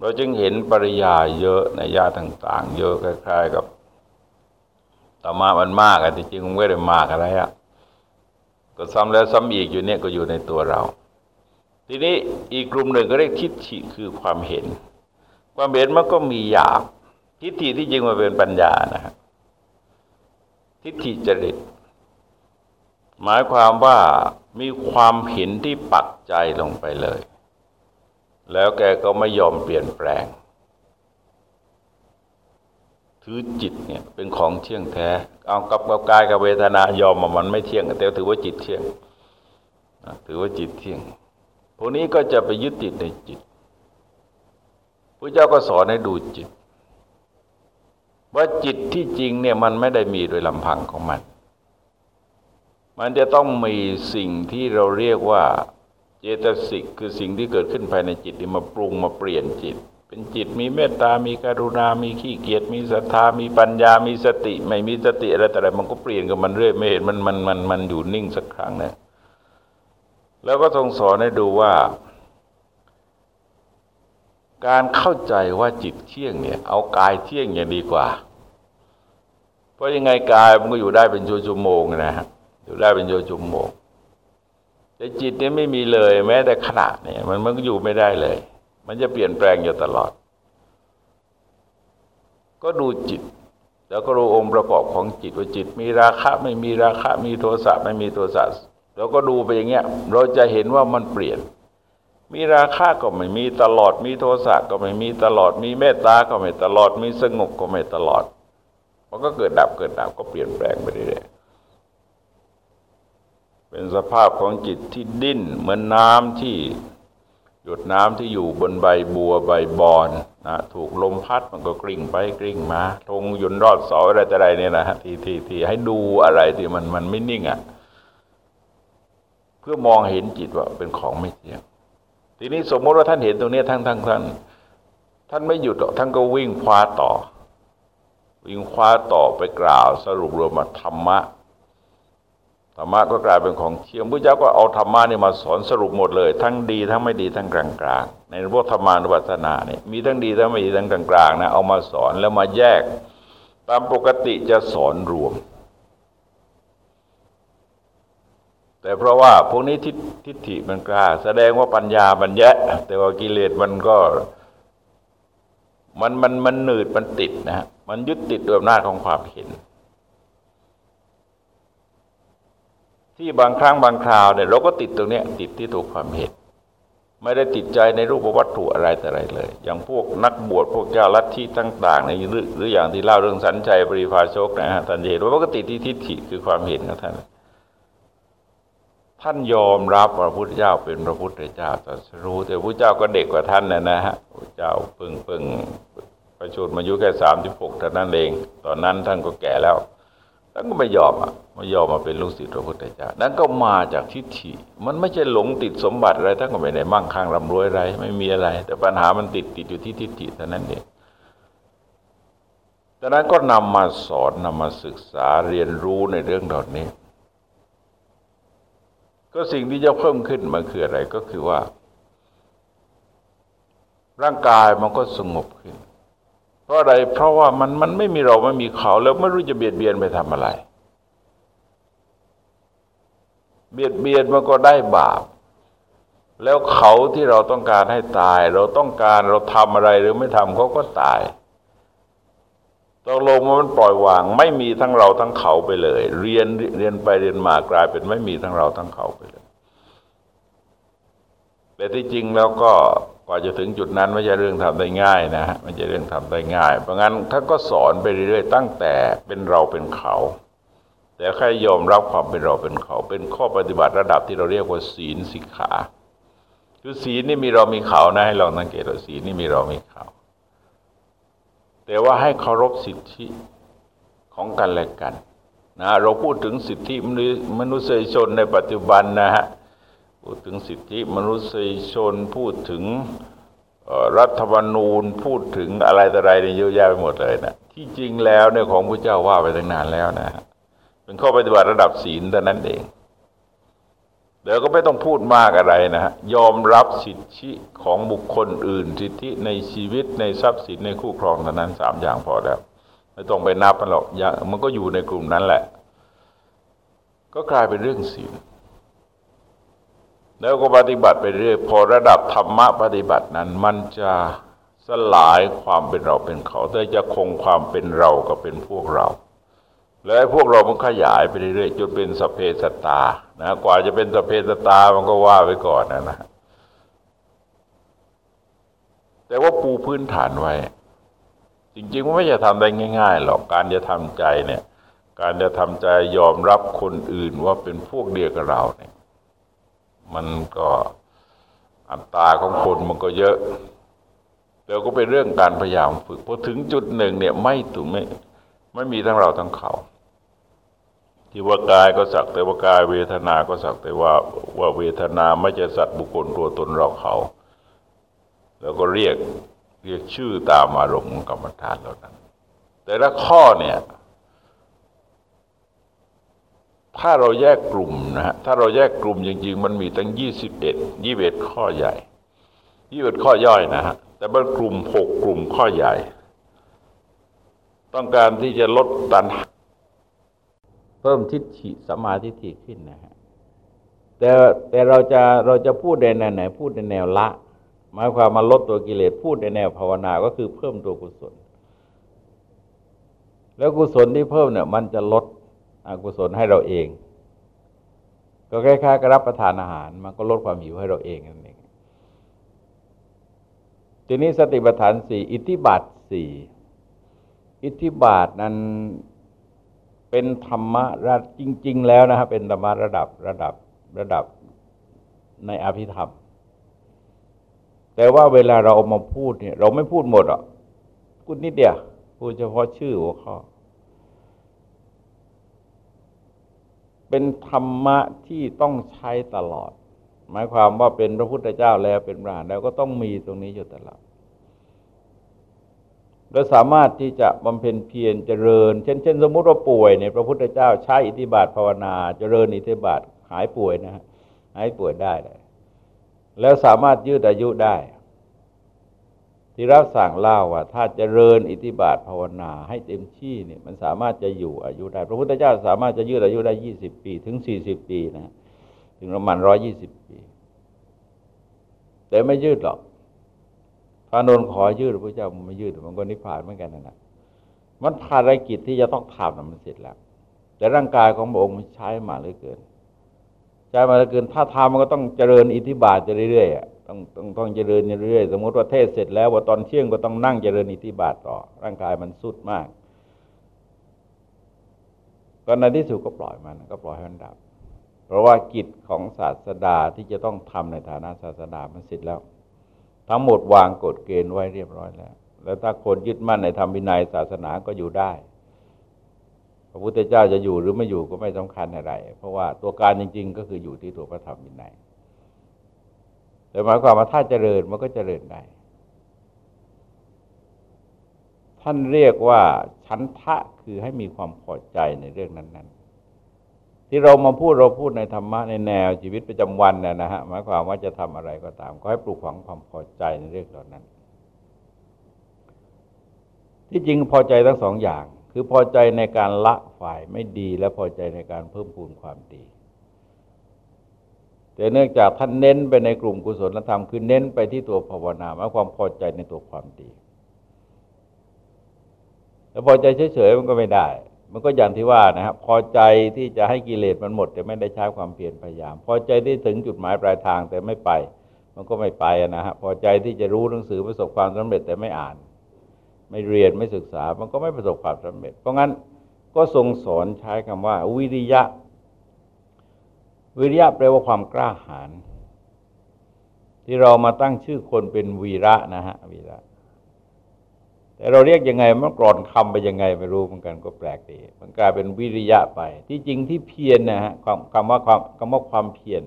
S1: เราจึงเห็นปริยาเยอะในญาต่าง ๆ เยอะคล้ายๆกับต่อมามันมากอะจริงๆมันไม่ได้มากอะไรอะก็ซ้ำแล้วซ้ำอีกอยู่เนี่ยก็อยู่ในตัวเรา ทีนี้อีกกลุ่มหนึ่งก็เรียกทิฏฐิคือความเห็น ความเห็นมันก็มีหยาบทิฏฐิที่จริงมันเป็นปัญญานะฮะทิฏฐิจริต หมายความว่ามีความเห็นที่ปักใจลงไปเลย แล้วแกก็ไม่ยอมเปลี่ยนแปลง ถือจิตเนี่ยเป็นของเที่ยงแท้ เอากับกับกายกับเวทนายอมมันไม่เที่ยง แต่ถือว่าจิตเที่ยง ถือว่าจิตเที่ยง พวกนี้ก็จะไปยึดติดในจิตพระเจ้าก็สอนให้ดูจิต ว่าจิตที่จริงเนี่ยมันไม่ได้มีโดยลำพังของมัน มันจะต้องมีสิ่งที่เราเรียกว่าเจตสิกคือสิ่งที่เกิดขึ้นภายในจิตที่มาปรุงมาเปลี่ยนจิต เป็นจิตมีเมตตา มีกรุณา มีขี้เกียจ มีศรัทธา มีปัญญา มีสติ ไม่มีสติอะไรแต่อะไรมันก็เปลี่ยนกับมันเรื่อยไม่เห็นมันมันมันมันอยู่นิ่งสักครั้งนะแล้วก็ทรงสอนให้ดูว่า การเข้าใจว่าจิตเที่ยงเนี่ย เอากายเที่ยงอย่างดีกว่า เพราะยังไงกายมันก็อยู่ได้เป็นชั่วโมงนะฮะ อยู่ได้เป็นโยจุมโมกแต่จิตเนี่ยไม่มีเลย แม้แต่ขณะเนี่ย มันมันก็อยู่ไม่ได้เลย มันจะเปลี่ยนแปลงอยู่ตลอด ก็ดูจิต แล้วก็รู้องค์ประกอบของจิตว่าจิต มีราคะไม่มีราคะมีโทสะไม่มีโทสะเราก็ดูไปอย่างเงี้ย เราจะเห็นว่ามันเปลี่ยน มีราคะก็ไม่มีตลอด มีโทสะก็ไม่มีตลอด มีเมตตาก็ไม่ตลอด มีสงบก็ไม่ตลอด มันก็เกิดดับเกิดดับก็เปลี่ยนแปลงไปเรื่อย เป็นสภาพของจิตที่ดิ้นเหมือนน้ำที่หยดน้ำที่อยู่บนใบบัวใบบอนนะถูกลมพัดมันก็กลิ้งไปกลิ้งมาทงยุนรอดเสาอะไรแต่ไรเนี่ยนะฮะทีทีทีให้ดูอะไรที่มันมันไม่นิ่งอะ่ะ เพื่อมองเห็นจิตว่าเป็นของไม่เที่ยง ทีนี้สมมติว่าท่านเห็นตรงนี้ทั้งทั้งท่านท่านไม่หยุดท่านก็วิ่งคว้าต่อ วิ่งคว้าต่อไปกล่าวสรุปรวมมาธรรมะ ธรรมะก็กลายเป็นของเที่ยงพระเจ้าก็เอาธรรมะนี่มาสอนสรุปหมดเลย ทั้งดีทั้งไม่ดีทั้งกลางกลางในพวกธรรมานุปัสสนาเนี่ยมีทั้งดีทั้งไม่ดีทั้งกลางกลางนะเอามาสอนแล้วมาแยก ตามปกติจะสอนรวม แต่เพราะว่าพวกนี้ทิฏทิฏฐิมันกล้า แสดงว่าปัญญามันแยะ แต่ว่ากิเลสมันก็ มันมันมันหนืดมันติดนะฮะมันยึดติดด้วยอำนาจของความเห็น ที่บางครั้งบางคราวเนี่ยเราก็ติดตรงนี้ติดที่ถูกความเห็นไม่ได้ติดใจในรูปวัตถุอะไรแต่อะไรเลย อย่างพวกนักบวชพวกเจ้าลัทธิต่างๆในหรือหรืออย่างที่เล่าเรื่องสันชัยปริภาชกนะฮะท่านเห็นว่าปกติที่ทิฏฐิคือความเห็นของท่านท่านยอมรับพระพุทธเจ้าเป็นพระพุทธเจ้าตรัสรู้แต่พระเจ้าก็เด็กกว่าท่านนะนะฮะพระเจ้าเพิ่งเพิ่งประชุมมายุแค่สามสิบหกเท่านั้นเอง ตอนนั้นท่านก็แก่แล้ว ท่านก็ไม่ยอมอะไม่ยอมมาเป็นลูกศิษย์พระพุทธเจ้านั้นก็มาจากทิฏฐิ มันไม่ใช่หลงติดสมบัติอะไรท่านก็ไม่ได้มั่งคั่งร่ำรวยอะไร ไม่มีอะไร แต่ปัญหามันติดติดอยู่ที่ทิฏฐิเท่านั้นเองดังนั้นก็นำมาสอนนำมาศึกษาเรียนรู้ในเรื่องดอนนี้ ก็สิ่งที่จะเพิ่มขึ้นมันคืออะไรก็คือว่า ร่างกายมันก็สงบขึ้น เพราะอะไรเพราะว่ามันมันไม่มีเราไม่มีเขา แล้วไม่รู้จะเบียดเบียนไปทำอะไร เบียดเบียนมันก็ได้บาป แล้วเขาที่เราต้องการให้ตาย เราต้องการเราทำอะไรหรือไม่ทำเขาก็ตายตกลงมันปล่อยวาง ไม่มีทั้งเราทั้งเขาไปเลย เรียนเรียนไปเรียนมากลายเป็นไม่มีทั้งเราทั้งเขาไป แต่ที่จริงแล้วก็กว่าจะถึงจุดนั้นไม่ใช่เรื่องทำได้ง่ายนะฮะไม่ใช่เรื่องทำได้ง่าย เพราะงั้นท่านก็สอนไปเรื่อยๆตั้งแต่เป็นเราเป็นเขา แต่ใครยอมรับความเป็นเราเป็นเขา เป็นข้อปฏิบัติระดับที่เราเรียกว่าศีลสิกขาคือศีลนี่มีเรามีเขานะให้ลองสังเกตว่าศีลนี่มีเรามีเขา แต่ว่าให้เคารพสิทธิของกันและกันนะเราพูดถึงสิทธิมนุษยชนในปัจจุบันนะฮะ พูดถึงสิทธิมนุษยชนพูดถึงรัฐธรรมนูญพูดถึงอะไรต่ออะไรเนี่ยเยอะแยะไปหมดเลยนะที่จริงแล้วเนี่ยของพระเจ้าว่าไปตั้งนานแล้วนะฮะเป็นข้อปฏิบัติระดับศีลเท่านั้นเองเดี๋ยวก็ไม่ต้องพูดมากอะไรนะฮะยอมรับสิทธิของบุคคลอื่น สิทธิในชีวิตในทรัพย์สินในคู่ครองเท่านั้นสามอย่างพอแล้วไม่ต้องไปนับมันหรอกมันก็อยู่ในกลุ่มนั้นแหละ ก็กลายเป็นเรื่องศีล แล้วก็ปฏิบัติไปเรื่อยพอระดับธรรมะปฏิบัตินั้น มันจะสลายความเป็นเราเป็นเขา แต่จะคงความเป็นเราก็เป็นพวกเรา แล้วพวกเรามันขยายไปเรื่อยๆจนเป็นสเพสตานะกว่าจะเป็นสเพสตามันก็ว่าไว้ก่อนนะนะแต่ว่าปูพื้นฐานไว้ จริงๆมันไม่จะทำได้ง่าย ๆ หรอกการจะทำใจเนี่ย การจะทำใจยอมรับคนอื่นว่าเป็นพวกเดียวกับเราเนี่ย มันก็อัตราของคนมันก็เยอะแต่ก็เป็นเรื่องการพยายามฝึกพอถึงจุดหนึ่งเนี่ยไม่ถูกไม่ไม่มีทั้งเราทั้งเขา ที่ว่ากายก็สักแต่ว่ากายเวทนาก็สักแต่ว่าว่าเวทนาไม่ใช่สัตว์บุคคลตัวตนเราเขา แล้วก็เรียกเรียกชื่อตามอารมณ์กรรมฐานเหล่านั้น แต่ละข้อเนี่ย ถ้าเราแยกกลุ่มนะฮะถ้าเราแยกกลุ่มจริง ๆ มันมีตั้งยี่สิบเอ็ดยี่สิบเอ็ดข้อใหญ่ยี่สิบเอ็ดข้อย่อยนะฮะแต่เป็นกลุ่มหกกลุ่มข้อใหญ่ ต้องการที่จะลดตันเพิ่มทิฏฐิสมาธิฐิขึ้นนะฮะแต่แต่เราจะเราจะพูดในแนวไหนพูดในแนวละ หมายความมาลดตัวกิเลสพูดในแนวภาวนาก็คือเพิ่มตัวกุศล แล้วกุศลที่เพิ่มเนี่ย มันจะลด อกุศลให้เราเอง ก็คล้ายๆกับรับประทานอาหาร มันก็ลดความหิวให้เราเองนั่นเองทีนี้สติปัฏฐานสี่อิทธิบาทสี่อิทธิบาทนั้นเป็นธรรมะระจริง ๆ แล้วนะครับเป็นธรรมะระดับระดับระดับในอภิธรรม แต่ว่าเวลาเราเอามาพูดเนี่ย เราไม่พูดหมดอะพูดนิดเดียวพูดเฉพาะชื่อหัวข้อ เป็นธรรมะที่ต้องใช้ตลอด หมายความว่าเป็นพระพุทธเจ้าแล้วเป็นพระแล้วก็ต้องมีตรงนี้อยู่ตลอดเราสามารถที่จะบำเพ็ญเพียรเจริญ เช่นเช่นสมมุติว่าป่วยเนี่ยพระพุทธเจ้าใช้อิทธิบาทภาวนา เจริญอิทธิบาทหายป่วยนะฮะหายป่วยได้เลยแล้วสามารถยืดอายุได้ ที่รับสั่งเล่าว่า ถ้าจเจริญอิทธิบาทภาวนาให้เต็มที่เนี่ยมันสามารถจะอยู่อายุได้ พระพุทธเจ้าสามารถจะยืดอายุได้ยี่สิบปี ถึงสี่สิบปีนะถึงประมาณร้อยี่สิบปี แต่ไม่ยืดหรอกพระนนขอยืดพระเจ้ามันไม่ยืดมันก็นิพพานเหมือนกันนะมันภารกิจที่จะต้องทำนะมันเสร็จแล้ว แต่ร่างกายของพระองค์มันใช้มาเหลือเกินใช้มาเหลือเกิน ถ้าทำมันก็ต้องเจริญอิทธิบาทจะเรื่อยๆ ต้องต้องต้องเจริญเรื่อยๆสมมติว่าเทศเสร็จแล้วว่าตอนเที่ยงก็ต้องนั่งเจริญอิทธิบาทต่อ ร่างกายมันสุดมาก ก็ในที่สุดก็ปล่อยมันก็ปล่อยให้มันดับ เพราะว่ากิจของศาสดาที่จะต้องทำในฐานะศาสดามันเสร็จแล้ว ทั้งหมดวางกฎเกณฑ์ไว้เรียบร้อยแล้ว แล้วถ้าคนยึดมั่นในธรรมวินัยศาสนาก็อยู่ได้พระพุทธเจ้าจะอยู่หรือไม่อยู่ก็ไม่สำคัญอะไร เพราะว่าตัวการจริง ๆ ก็คืออยู่ที่ตัวพระธรรมวินัย แต่หมายความว่าถ้าเจริญมันก็เจริญได้ ท่านเรียกว่าชันทะคือให้มีความพอใจในเรื่องนั้น ๆ ที่เรามาพูดเราพูดในธรรมะในแนวชีวิตประจำวันนะนะฮะหมายความว่าจะทำอะไรก็ตาม ก็ให้ปลูกฝังความพอใจในเรื่องเหล่านั้น ที่จริงพอใจทั้งสองอย่าง คือพอใจในการละฝ่ายไม่ดีและพอใจในการเพิ่มพูนความดี แต่เนื่องจากท่านเน้นไปในกลุ่มกุศลธรรมคือเน้นไปที่ตัวภาวนาหมายความพอใจในตัวความดีแต่พอใจเฉยๆมันก็ไม่ได้ มันก็อย่างที่ว่านะครับพอใจที่จะให้กิเลสมันหมด แต่ไม่ได้ใช้ความเพียรพยายาม พอใจที่ถึงจุดหมายปลายทางแต่ไม่ไป มันก็ไม่ไปนะฮะพอใจที่จะรู้หนังสือประสบความสำเร็จแต่ไม่อ่าน ไม่เรียนไม่ศึกษา มันก็ไม่ประสบความสำเร็จ เพราะงั้นก็ทรงสอนใช้คำว่า วิริยะ วิริยะแปลว่าความกล้าหาญที่เรามาตั้งชื่อคนเป็นวีระนะฮะวีระ แต่เราเรียกยังไงมันกรอนคำไปยังไงไม่รู้เหมือนกันก็แปลกดีมันกลายเป็นวิริยะไป ที่จริงที่เพียรนะฮะความคำว่าความคำว่าความเพียร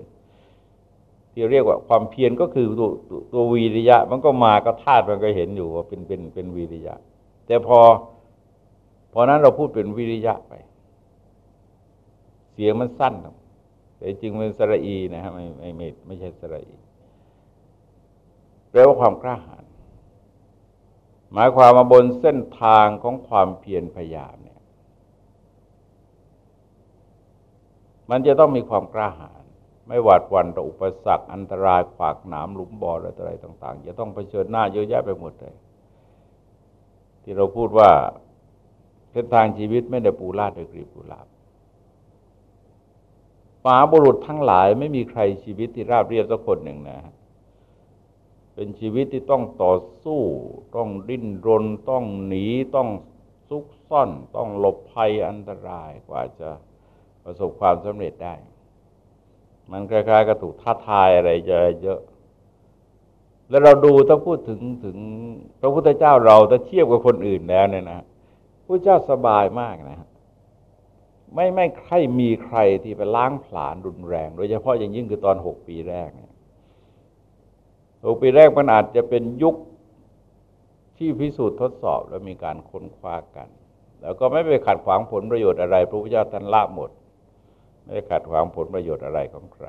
S1: ที่เรียกว่าความเพียรก็คือตัวตัววิริยะ มันก็มาก็ธาตุมันก็เห็นอยู่ว่าเป็นเป็นเป็นวิริยะ แต่พอพอนั้นเราพูดเป็นวิริยะไป เสียงมันสั้น แต่จริงเป็นสระอีนะฮะไม่ไม่ไม่ไม่ใช่สระอีแปลว่าความกล้าหาญหมายความมาบนเส้นทางของความเพียรพยายามเนี่ย มันจะต้องมีความกล้าหาญไม่หวาดหวั่นต่ออุปสรรคอันตรายขวากหนามหลุมบ่ออะไรต่าง ๆ จะต้องเผชิญหน้าเยอะแยะไปหมดเลย ที่เราพูดว่าเส้นทางชีวิตไม่ได้ปูลาดโดยกรีบกุหลาบ หาบุรุษทั้งหลายไม่มีใครชีวิตที่ราบเรียบสักคนหนึ่งนะ เป็นชีวิตที่ต้องต่อสู้ ต้องดิ้นรน ต้องหนี ต้องซุกซ่อน ต้องหลบภัยอันตรายกว่าจะประสบความสำเร็จได้ มันคล้ายๆกับถูกท้าทายอะไรเยอะแล้วเราดูถ้าพูดถึงถึงพระพุทธเจ้าเราถ้าเทียบกับคนอื่นแล้วเนี่ยนะพระเจ้าสบายมากนะ ไม่ไม่ใครมีใครที่ไปล้างผลาญรุนแรง โดยเฉพาะอย่างยิ่งคือตอนหกปีแรกเนี่ยหกปีแรกมันอาจจะเป็นยุคที่พิสูจน์ทดสอบแล้วมีการค้นคว้ากัน แล้วก็ไม่ไปขัดขวางผลประโยชน์อะไร พระพุทธเจ้าท่านละหมด ไม่ได้ขัดขวางผลประโยชน์อะไรของใคร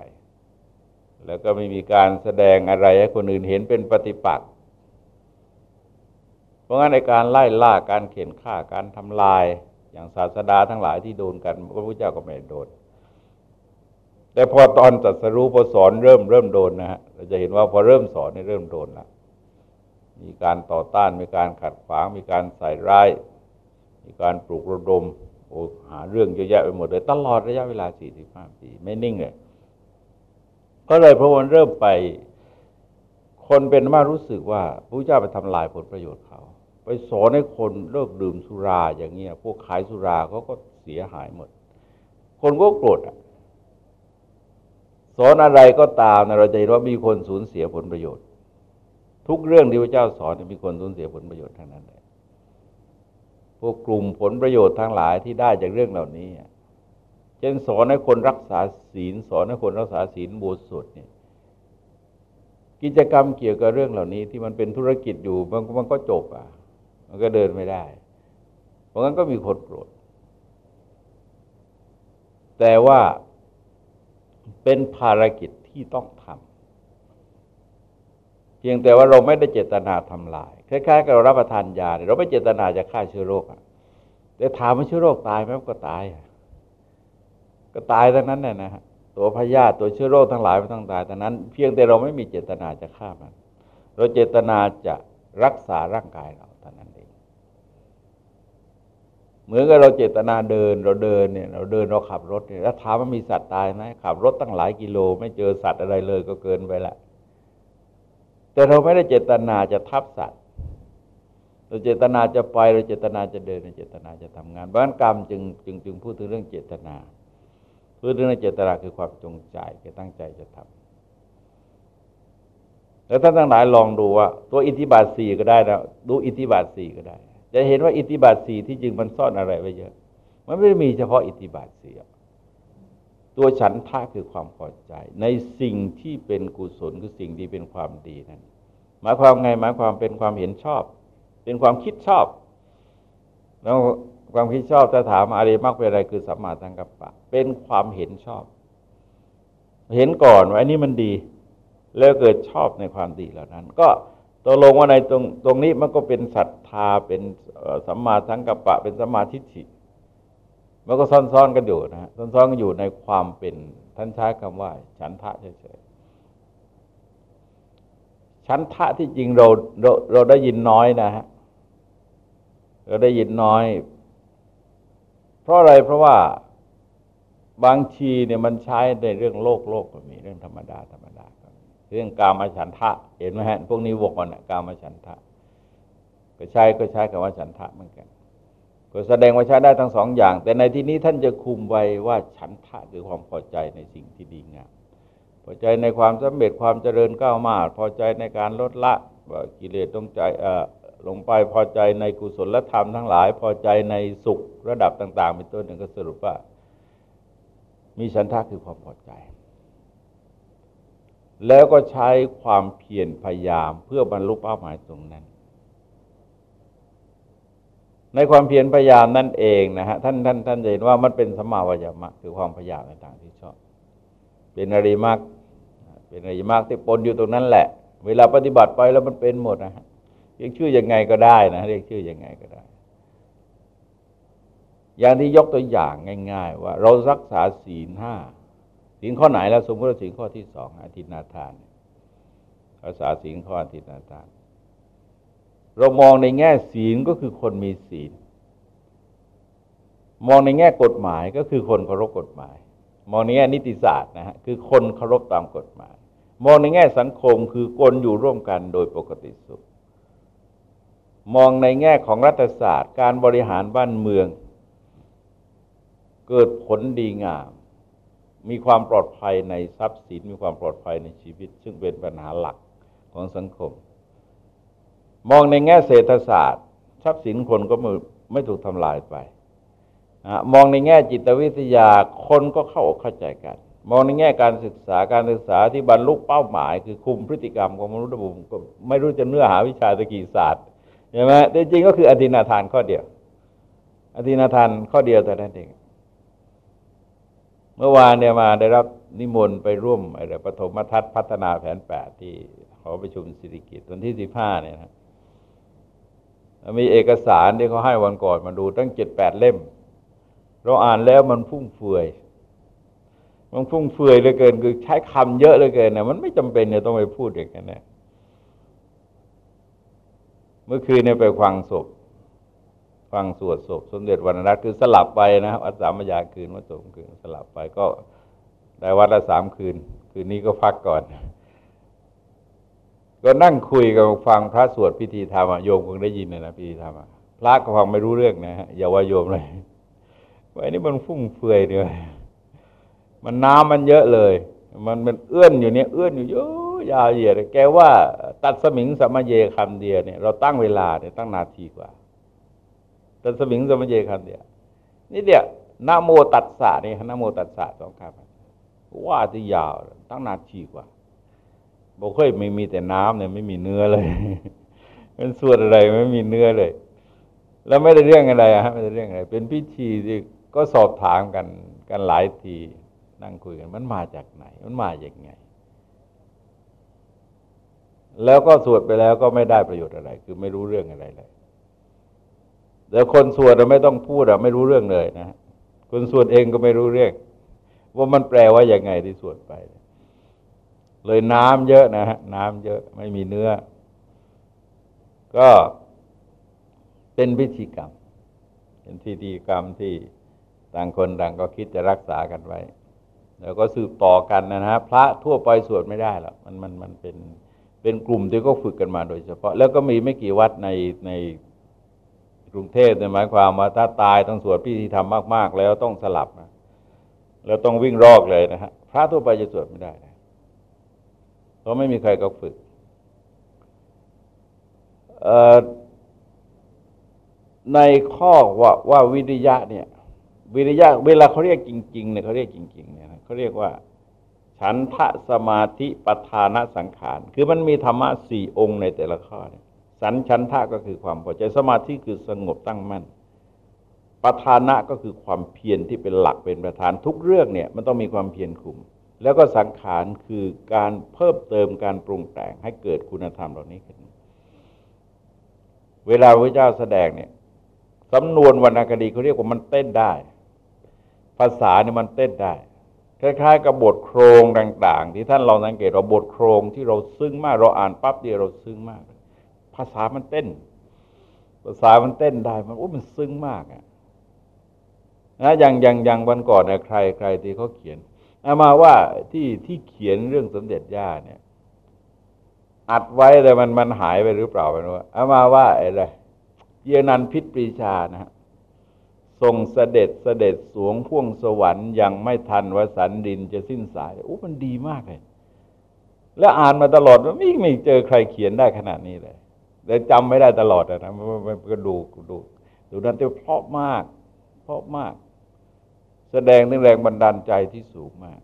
S1: แล้วก็ไม่มีการแสดงอะไรให้คนอื่นเห็นเป็นปฏิปักษ์เพราะงั้นในการไล่ล่าการเข็นฆ่าการทำลาย อย่างศาสดาทั้งหลายที่โดนกันพระพุทธเจ้าก็ไม่โดน แต่พอตอนตัดสรู้พอสอนเริ่มเริ่มโดนนะฮะเราจะเห็นว่าพอเริ่มสอนนี่เริ่มโดนล้วมีการต่อต้านมีการขัดขวาง มีการใส่ร้าย มีการปลุกระดมโอ้หาเรื่องเยอะแยะไปหมดเลยตลอดระยะเวลาสี่สิบห้าปี ไม่นิ่งเลยก็เลยพระวันเริ่มไป คนเป็นมารู้สึกว่าพระเจ้าไปทำลายผลประโยชน์เขา ไปสอนให้คนเลิกดื่มสุราอย่างเงี้ย พวกขายสุราเขาก็เสียหายหมด คนก็โกรธอะสอนอะไรก็ตามนะเราจะเห็นว่ามีคนสูญเสียผลประโยชน์ ทุกเรื่องที่พระเจ้าสอนมีคนสูญเสียผลประโยชน์ทั้งนั้นเลยพวกกลุ่มผลประโยชน์ทั้งหลายที่ได้จากเรื่องเหล่านี้เช่นสอนให้คนรักษาศีล สอนให้คนรักษาศีลบูสุดเนี่ยกิจกรรมเกี่ยวกับเรื่องเหล่านี้ที่มันเป็นธุรกิจอยู่มันมันก็จบอะ มันก็เดินไม่ได้ เพราะงั้นก็มีคนโกรธ แต่ว่าเป็นภารกิจที่ต้องทำเพียงแต่ว่าเราไม่ได้เจตนาทำลาย คล้ายๆกับเรารับประทานยา เราไม่เจตนาจะฆ่าเชื้อโรคแต่ถามว่าเชื้อโรคตายไหมก็ตาย ก็ตายทั้งนั้นน่นะฮะตัวพยาธิตัวเชื้อโรคทั้งหลายมันต้องตายแต่นั้น เพียงแต่เราไม่มีเจตนาจะฆ่ามัน เราเจตนาจะรักษาร่างกายเราเท่านั้นเอง เหมือนกับเราเจตนาเดินเราเดินเนี่ยเราเดินเราขับรถเนี่ยแล้วถามว่ามีสัตว์ตายไหมขับรถตั้งหลายกิโล ไม่เจอสัตว์อะไรเลยก็เกินไปละแต่เราไม่ได้เจตนาจะทับสัตว์ เราเจตนาจะไปเราเจตนาจะเดินเราเจตนาจะทำงานบ้านกรรมจึงจึงจึงพูดถึงเรื่องเจตนาพูดถึงเรื่องเจตนาคือความจงใจคือตั้งใจจะทำแล้วท่านทั้งหลายลองดูว่า ตัวอิทธิบาทสี่ก็ได้นะดูอิทธิบาทสี่ก็ได้ จะเห็นว่าอิทธิบาทสี่ที่จริงมันซ่อนอะไรไว้เยอะ มันไม่ได้มีเฉพาะอิทธิบาทสี่ตัวฉันทะคือความพอใจ ในสิ่งที่เป็นกุศลคือสิ่งที่เป็นความดีนั้นหมายความไงหมายความเป็นความเห็นชอบ เป็นความคิดชอบ แล้วความคิดชอบจะถามอะไรมากเป็นอะไรคือสัมมาสังกัปปะ เป็นความเห็นชอบ เห็นก่อนว่าอันนี้มันดี แล้วเกิดชอบในความดีเหล่านั้น ก็ กลงว่าในตรงตรงนี้มันก็เป็นศรัทธาเป็นสัมมาสังกัปปะ เป็นสัมมาทิฏฐิมันก็ซ้อนๆกันอยู่นะฮะซ้อนๆกันอยู่ในความเป็นท่านใช้คำว่า ฉันทะเฉยๆฉันทะที่จริงเราเราเราได้ยินน้อยนะฮะเราได้ยินน้อย เพราะอะไรเพราะว่าบางทีเนี่ยมันใช้ในเรื่องโลกโลกก็มีเรื่องธรรมดาธรรมดา เรื่องกามฉันทะ เห็นไหมฮะพวกนี้วกกันกามฉันทะ ก็ใช้ก็ใช้คำว่าฉันทะเหมือนกัน ก็แสดงว่าใช้ได้ทั้งสองอย่าง แต่ในที่นี้ท่านจะคุมไว้ว่าฉันทะคือความพอใจในสิ่งที่ดีงามพอใจในความสำเร็จความเจริญก้าวมาพอใจในการลดละกิเลสต้องใจลงไปพอใจในกุศลธรรมทั้งหลาย พอใจในสุขระดับต่าง ๆ เป็นต้นหนึ่งก็สรุปว่า มีฉันทะคือความพอใจ แล้วก็ใช้ความเพียรพยายามเพื่อบรรลุเป้าหมายตรงนั้น ในความเพียรพยายามนั่นเองนะฮะท่านท่านท่านเห็นว่ามันเป็นสมาวายามะคือความพยายามต่างที่ชอบ เป็นอริมักเป็นอริมักที่ปนอยู่ตรงนั้นแหละ เวลาปฏิบัติไปแล้วมันเป็นหมดนะฮะเรียกชื่อยังไงก็ได้นะเรียกชื่อยังไงก็ได้ อย่างที่ยกตัวอย่างง่าย ๆ ว่า เรารักษาศีลห้า ศีลข้อไหนแล้วสมมติศีลข้อที่สองอาทิตนาทานรักษาศีลข้ออาทิตนาทาน เรามองในแง่ศีลก็คือคนมีศีล มองในแง่กฎหมายก็คือคนเคารพกฎหมาย มองในแง่นิติศาสตร์นะฮะคือคนเคารพตามกฎหมาย มองในแง่สังคมคือคนอยู่ร่วมกันโดยปกติสุข มองในแง่ของรัฐศาสตร์ การบริหารบ้านเมือง เกิดผลดีงาม มีความปลอดภัยในทรัพย์สิน มีความปลอดภัยในชีวิต ซึ่งเป็นปัญหาหลักของสังคม มองในแง่เศรษฐศาสตร์ ทรัพย์สินคนก็ไม่ไม่ถูกทำลายไปมองในแง่จิตวิทยาคนก็เข้าอกเข้าใจกัน มองในแง่การศึกษาการศึกษาที่บรรลุเป้าหมาย คือคุมพฤติกรรมของมนุษย์บุก็ไม่รู้จะเนื้อหาวิชาตะกีศาสตร์ใช่ไหมแต่จริงก็คืออธินาทานข้อเดียว อธินาทานข้อเดียวแต่นั้นเอง เมื่อวานเนี่ยมาได้รับนิมนต์ไปร่วมอะไรปฐมทัศน์พัฒนาแผนแปดที่หอประชุมสิริกิตวันที่สิบห้าเนี่ยนะมีเอกสารที่เขาให้วันก่อนมาดูตั้งเจ็ดแปดเล่ม เราอ่านแล้วมันฟุ่งเฟือย มันฟุ่งเฟือยเหลือเกิน คือใช้คำเยอะเหลือเกินเนี่ยมันไม่จำเป็นเนี่ยต้องไปพูดอย่างนั้นนะเมื่อคืนเนี่ยไปฟังศพ ฟังสวดศพสมเด็จวรรณรัตน์คือสลับไปนะครับวัดสามยาคืนวัดสมคืนสลับไปก็ได้วัดละสามคืน คืนนี้ก็พักก่อน ก็นั่งคุยกับฟังพระสวดพิธีธรรมโยมคงได้ยินนะพิธีธรรมพระก็ฟังไม่รู้เรื่องนะฮะอย่าว่าโยมเลยว่านี้มันฟุ่งเฟือยเนี่ยมันน้ำมันเยอะเลย มันมันเอื้อนอยู่เนี่ยเอื้อนอยู่เยอะยาวเหยียดแกว่า ตัดสมิงสมเยคำเดียเนี่ยเราตั้งเวลาเนี่ยตั้งนาทีกว่า ตัสมิงสมเยคำเดียวนี่เดียวนาโมตัดสะนี่นาโมตัดสะสองคำว่าที่ยาวตั้งนาทีกว่าบอกเคยไม่มีแต่น้ำเนี่ยไม่มีเนื้อเลยเป็นส่วนอะไรไม่มีเนื้อเลย แล้วไม่ได้เรื่องอะไรอะไม่ได้เรื่องอะไร เป็นพิธีที่ก็สอบถามกันกันหลายทีนั่งคุยกัน มันมาจากไหน มันมาอย่างไง แล้วก็สวดไปแล้วก็ไม่ได้ประโยชน์อะไร คือไม่รู้เรื่องอะไรเลย แล้วคนสวดเราไม่ต้องพูดเราไม่รู้เรื่องเลยนะ คนสวดเองก็ไม่รู้เรื่อง ว่ามันแปลว่าอย่างไงที่สวดไป เลยน้ำเยอะนะฮะน้ำเยอะไม่มีเนื้อ ก็เป็นพิธีกรรม เป็นพิธีกรรมที่ต่างคนต่างก็คิดจะรักษากันไว้ แล้วก็สืบต่อกันนะฮะพระทั่วไปสวดไม่ได้หรอกมันมันมันเป็นเป็นกลุ่มที่ก็ฝึกกันมาโดยเฉพาะ แล้วก็มีไม่กี่วัดในใน กรุงเทพหมายความว่าถ้าตายต้องสวดพิธีธรรมมาก ๆ แล้วต้องสลับนะแล้วต้องวิ่งรอกเลยนะฮะพระทั่วไปจะสวดไม่ได้เพราะไม่มีใครก็ฝึกในข้อว่าว่าวิริยะเนี่ย วิริยะเวลาเขาเรียกจริงๆเนี่ยเขาเรียกจริงๆเนี่ยเขาเรียกว่า ฉันทะสมาธิปทานสังขาร คือมันมีธรรมะสี่องค์ในแต่ละข้อเนี่ย สันชันทะก็คือความพอใจสมาธิคือสงบตั้งมั่นปทานะก็คือความเพียรที่เป็นหลักเป็นประธานทุกเรื่องเนี่ยมันต้องมีความเพียรคุม แล้วก็สังขารคือการเพิ่มเติมการปรุงแต่งให้เกิดคุณธรรมเหล่านี้ขึ้น เวลาพระเจ้าแสดงเนี่ยสำนวนวรรณคดีเขาเรียกว่ามันเต้นได้ ภาษาเนี่ยมันเต้นได้คล้ายๆกับบทโครงต่าง ๆ ที่ท่านลองสังเกตเราบทโครงที่เราซึ้งมากเราอ่านปั๊บเดียวเราซึ้งมาก ภาษามันเต้น ภาษามันเต้นได้ มันโอ้มันซึ้งมากอะนะอย่างอย่างอย่างวันก่อนเนี่ยใครใครที่เขาเขียนเอามาว่าที่ที่เขียนเรื่องสมเด็จย่าเนี่ย อัดไว้แต่มันมันหายไปหรือเปล่าไม่รู้เอามาว่าอะไรเยนันพิษปรีชานะฮะทรงเสด็จเสด็จสวงพ่วงสวรรค์ยังไม่ทันวสันดินจะสิ้นสายโอ้มันดีมากเลย แล้วอ่านมาตลอดว่าไม่ไม่เจอใครเขียนได้ขนาดนี้เลย แต่จำไม่ได้ตลอดนะมันก็ดูดูดูนั้นแต่เพราะมาก เพราะมาก แสดงถึงแรงบันดาลใจที่สูงมาก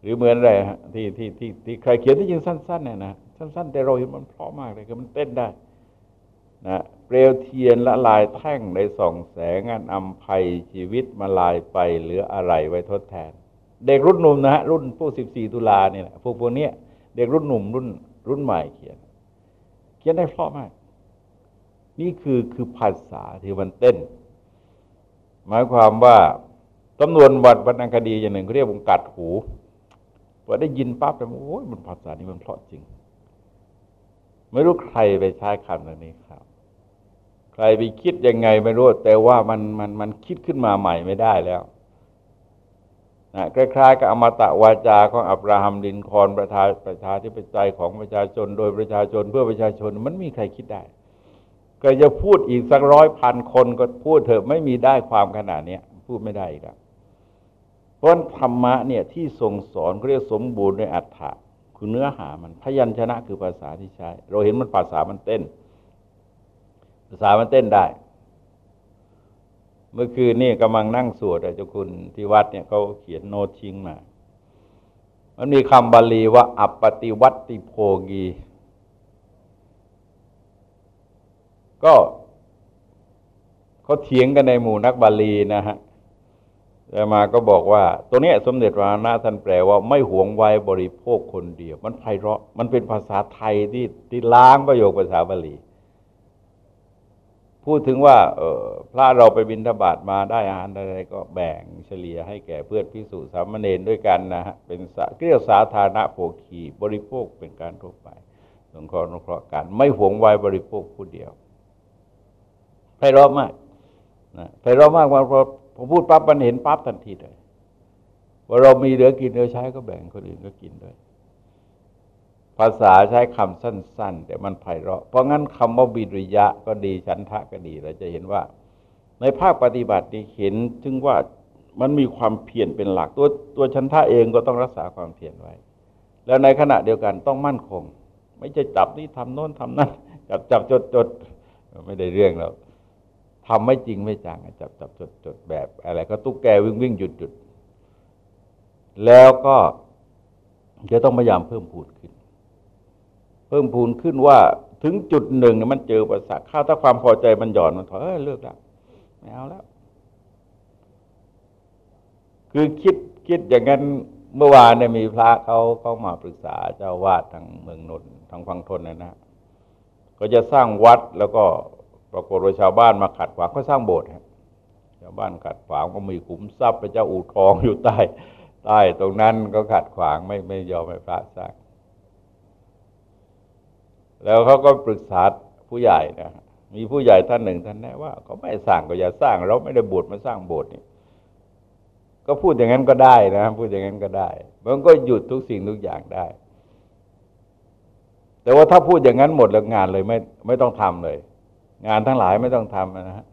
S1: หรือเหมือนอะไรฮะที่ที่ที่ที่ใครเขียนที่ยิงสั้นๆเนี่ยนะสั้น ๆ แต่เราเห็นมันเพราะมากเลยคือมันเต้นได้นะเปลวเทียนละลายแท่งในส่องแสงอันอำภัยชีวิตมาลายไปเหลืออะไรไว้ทดแทน เด็กรุ่นหนุ่มนะฮะรุ่นพวกสิบสี่ตุลาเนี่ยพวกพวกเนี้ยเด็กรุ่นหนุ่มรุ่นรุ่นใหม่เขียน ขียนได้เพราะมาก นี่คือคือภาษาที่มันเต้น หมายความว่าตำนวนวัดวรรณคดีอย่างหนึ่งเขาเรียกวงกัดหูพอได้ยินปั๊บแต่โอ้ยมันภาษานี้มันเพราะจริง ไม่รู้ใครไปใช้คำนี้ครับ ใครไปคิดยังไงไม่รู้แต่ว่ามันมันมันคิดขึ้นมาใหม่ไม่ได้แล้ว นะคล้ายๆกับอมตะวาจาของอับราฮัมลินคอนประธาประชาธิปไตยของประชาชน โดยประชาชนเพื่อประชาชนมันมีใครคิดได้ ก็จะพูดอีกสักร้อยพันคนก็พูดเถอะไม่มีได้ความขนาดนี้พูดไม่ได้อีกแล้วเพราะธรรมะเนี่ยที่ทรงสอนเขาเรียกสมบูรณ์ในอัฏฐะคือเนื้อหามันพยัญชนะคือภาษาที่ใช้ เราเห็นมันภาษามันเต้น ภาษามันเต้นได้ เมื่อคืนนี่กำลังนั่งสวดเจ้าคุณที่วัดเนี่ยเขาเขียนโน้ตชิงมา มันมีคำบาลีว่า อัปปติวัติโพกี ก็เขาเถียงกันในหมู่นักบาลีนะฮะแต่มาก็บอกว่า ตัวนี้สมเด็จพระนาท่านแปลว่าไม่หวงไว้บริโภคคนเดียว มันไพเราะ มันเป็นภาษาไทยที่ที่ล้างประโยคภาษาบาลี พูดถึงว่าเออพระเราไปบิณฑบาตมาได้อาหารอะไรก็แบ่งเฉลี่ยให้แก่เพื่อนพิสุสามเณรด้วยกันนะฮะเป็นเรียกสาธารณโภคีบริโภคเป็นการทั่วไปสงเคราะห์นุเคราะห์กันไม่หวงไว้บริโภคผู้เดียวไพเราะมากนะไพเราะมากว่าพอพอพูดปั๊บมันเห็นปั๊บทันทีเลยว่าเรามีเหลือกินเหลือใช้ก็แบ่งคนอื่นก็กินด้วย ภาษาใช้คำสั้น ๆ แต่มันไพเราะ เพราะงั้นคำว่าบิริยะก็ดีฉันทะก็ดีเราจะเห็นว่า ในภาคปฏิบัตินี่เห็นถึงว่ามันมีความเพียรเป็นหลักตัวตัวฉันทะเองก็ต้องรักษาความเพียรไว้ แล้วในขณะเดียวกันต้องมั่นคง ไม่จะจับนี่ทำโน้นทำนั่นจับจับจดจดไม่ได้เรื่องแล้วทำไม่จริงไม่จังจับจับจดจดแบบ อะไรก็ตุ๊กแกวิ่งวิ่งหยุดหยุดแล้วก็จะต้องพยายามเพิ่มพูดขึ้น พิ่มพูนขึ้นว่าถึงจุดหนึ่งมันเจอประสาทข้าวถ้าความพอใจมันหย่อนมันถอยเออเลิกแล้วไม่เอาแล้ว คือคิดคิดอย่างนั้นเมื่อวานเนี่ยมีพระเขาเขามาปรึกษาเจ้าวาดทางเมืองนนท์ทางฟังทนนะนะก็จะสร้างวัดแล้วก็ปรากฏว่าชาวบ้านมาขัดขวางก็สร้างโบสถ์ชาวบ้านขัดขวางก็มีขุมทรัพย์พระเจ้าอู่ทองอยู่ใต้ใต้ตรงนั้นก็ขัดขวางไม่ไม่ยอมให้พระสร้าง แล้วเขาก็ปรึกษาผู้ใหญ่นะมีผู้ใหญ่ท่านหนึ่งท่านแนะว่าเขาไม่สร้างก็อย่าสร้าง เราไม่ได้บวชมาสร้างโบสถ์นี่ก็พูดอย่างนั้นก็ได้นะ พูดอย่างนั้นก็ได้ มันก็หยุดทุกสิ่งทุกอย่างได้ แต่ว่าถ้าพูดอย่างนั้นหมดแล้วงานเลยไม่ไม่ต้องทำเลย งานทั้งหลายไม่ต้องทำนะฮะ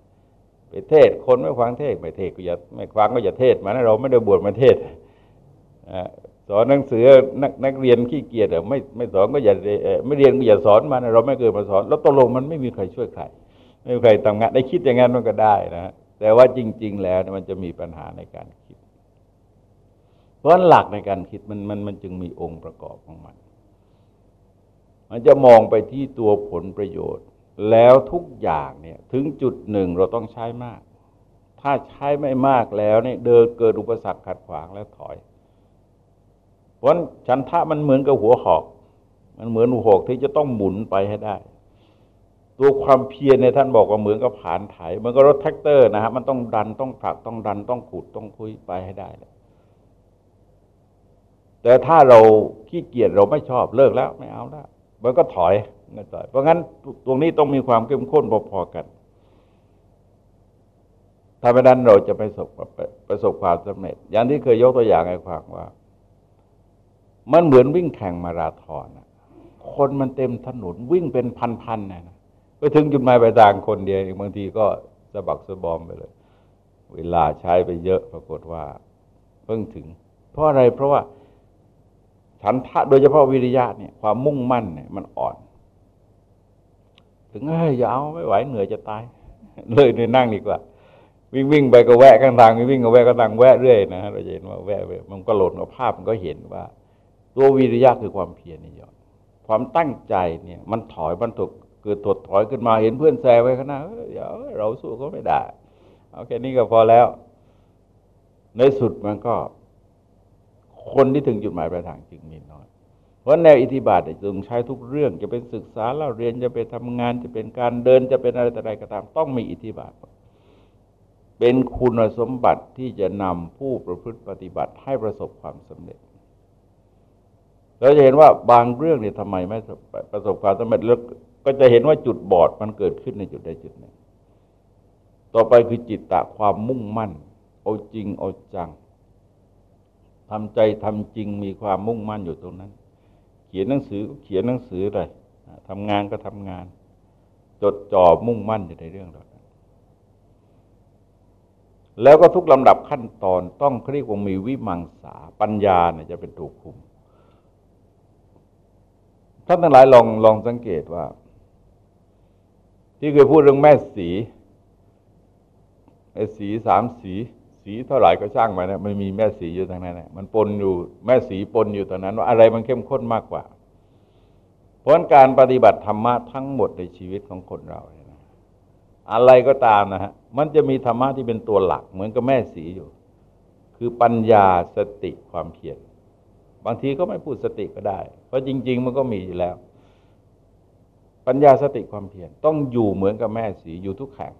S1: ไปเทศคนไม่ฟังเทศไม่เทศก็อย่าไม่ฟังก็อย่าเทศมานะเราไม่ได้บวชมาเทศ สอนหนังสือนักนักเรียนขี้เกียจไม่ไม่สอนก็อย่าไม่เรียนก็อย่าสอนมันเราไม่เคยมาสอน แล้วตกลงมันไม่มีใครช่วยใครไม่มีใครทำงานได้คิดอย่างนั้นมันก็ได้นะแต่ว่าจริง ๆ แล้วมันจะมีปัญหาในการคิด เพราะหลักในการคิดมันมันมันจึงมีองค์ประกอบของมัน มันจะมองไปที่ตัวผลประโยชน์ แล้วทุกอย่างเนี่ย ถึงจุดหนึ่งเราต้องใช้มาก ถ้าใช้ไม่มากแล้วเนี่ยเดินเกิดอุปสรรคขัดขวางแล้วถอย เพราะฉันทะมันเหมือนกับหัวหอก มันเหมือนหัวหอกที่จะต้องหมุนไปให้ได้ ตัวความเพียรในท่านบอกว่าเหมือนกับผานไถเหมือนกับรถแทรกเตอร์นะฮะมันต้องดันต้องผลักต้องดันต้องขุดต้องคุ้ยไปให้ได้เลยแต่ถ้าเราขี้เกียจเราไม่ชอบเลิกแล้วไม่เอาแล้วมันก็ถอยไม่ต่อย เพราะงั้นตรงนี้ต้องมีความเข้มข้นพอๆกันถ้าไม่นั้นเราจะไปประสบประสบความสำเร็จ อย่างที่เคยยกตัวอย่างให้ฟังว่า มันเหมือนวิ่งแข่งมาราธอนคนมันเต็มถนนวิ่งเป็นพันๆนะไปถึงจุดหมายปลายทางคนเดียวบางทีก็สะบักสะบอมไปเลย เวลาใช้ไปเยอะปรากฏว่าเพิ่งถึง เพราะอะไรเพราะว่าฉันทะโดยเฉพาะวิริยะเนี่ยความมุ่งมั่นเนี่ยมันอ่อน ถึงเอ้ยอย่าเอาไม่ไหวเหนื่อยจะตาย เลยเลยนั่งดีกว่า วิ่งวิ่งไปก็แวะข้างทางวิ่งก็แวะก็ทางแวะเรื่อยนะเราเห็นว่าแวะมันก็หล่นกับภาพมันก็เห็นว่า ตัววิริยะคือความเพียรนี่ยอดความตั้งใจเนี่ย มันถอยมันถูกเกิดถดถอยขึ้นมาเห็นเพื่อนแซงไว้ข้างหน้าเดี๋ยวเราสู้ก็ไม่ได้เอาแค่นี้ก็พอแล้ว ในสุดมันก็ คนที่ถึงจุดหมายปลายทางจึงมีน้อย เพราะแนวอิทธิบาทจะต้องใช้ทุกเรื่อง จะเป็นศึกษาเล่าเรียนจะไปทำงานจะเป็นการเดินจะเป็นอะไรแต่ใดก็ตาม ต้องมีอิทธิบาท เป็นคุณสมบัติที่จะนำผู้ประพฤติปฏิบัติให้ประสบความสำเร็จ เราจะเห็นว่าบางเรื่องเนี่ยทำไมไม่ประสบความสำเร็จแล้วก็จะเห็นว่าจุดบอดมันเกิดขึ้นในจุดใดจุดหนึ่ง ต่อไปคือจิตตะความมุ่งมั่น เอาจริงเอาจังทำใจทำจริงมีความมุ่งมั่นอยู่ตรงนั้น เขียนหนังสือเขียนหนังสือเลยทำงานก็ทำงาน จดจ่อมุ่งมั่นอยู่ในเรื่องเราแล้วก็ทุกลำดับขั้นตอนต้องเรียกว่ามีวิมังสาปัญญาเนี่ยจะเป็นถูกคุม ท่านทั้งหลายลองลองสังเกตว่า ที่เคยพูดเรื่องแม่สีไอ้สีสามสีสีเท่าไหร่ก็ช่างมาเนี่ยมันมีแม่สีอยู่ทางนั้นนะมันปนอยู่แม่สีปนอยู่ตรงนั้น ว่าอะไรมันเข้มข้นมากกว่า เพราะการปฏิบัติธรรมะทั้งหมดในชีวิตของคนเราเนี่ยนะอะไรก็ตามนะฮะมันจะมีธรรมะที่เป็นตัวหลัก เหมือนกับแม่สีอยู่ คือปัญญาสติความเพียร บางทีก็ไม่พูดสติก็ได้ เพราะจริง ๆ มันก็มีอยู่แล้ว ปัญญาสติความเพียรต้องอยู่เหมือนกับแม่สีอยู่ทุกแห่ง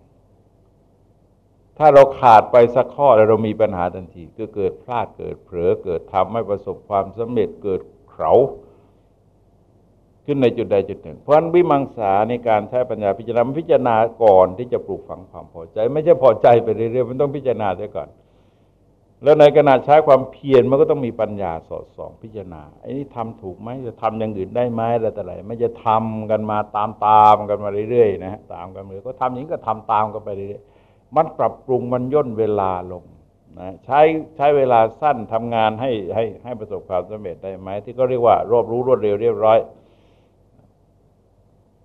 S1: ถ้าเราขาดไปสักข้อแล้วเรามีปัญหาทันทีก็เกิดพลาดเกิดเผลอเกิดทำไม่ประสบความสำเร็จเกิดเขาขึ้นในจุดใดจุดหนึ่ง เพราะฉะนั้นวิมังสาในการใช้ปัญญาพิจารณาพิจารณาก่อนที่จะปลูกฝังความพอใจ ไม่ใช่พอใจไปเรื่อยๆมันต้องพิจารณาด้วยก่อน แล้วในขณะใช้ความเพียรมันก็ต้องมีปัญญาสอดส่องพิจารณาไอ้นี่ทำถูกไหมจะทำอย่างอื่นได้ไหมอะไรแต่ไรไม่จะทำกันมาตามตามกันมาเรื่อยๆนะฮะตามกันเลยก็ทำอย่างนี้ก็ทำตามกันไปเรื่อยๆมันปรับปรุงมันย่นเวลาลงนะใช้ใช้เวลาสั้นทำงานให้ให้ให้ประสบความสำเร็จได้ไหมที่ก็เรียกว่ารอบรู้รวดเร็วเรียบร้อย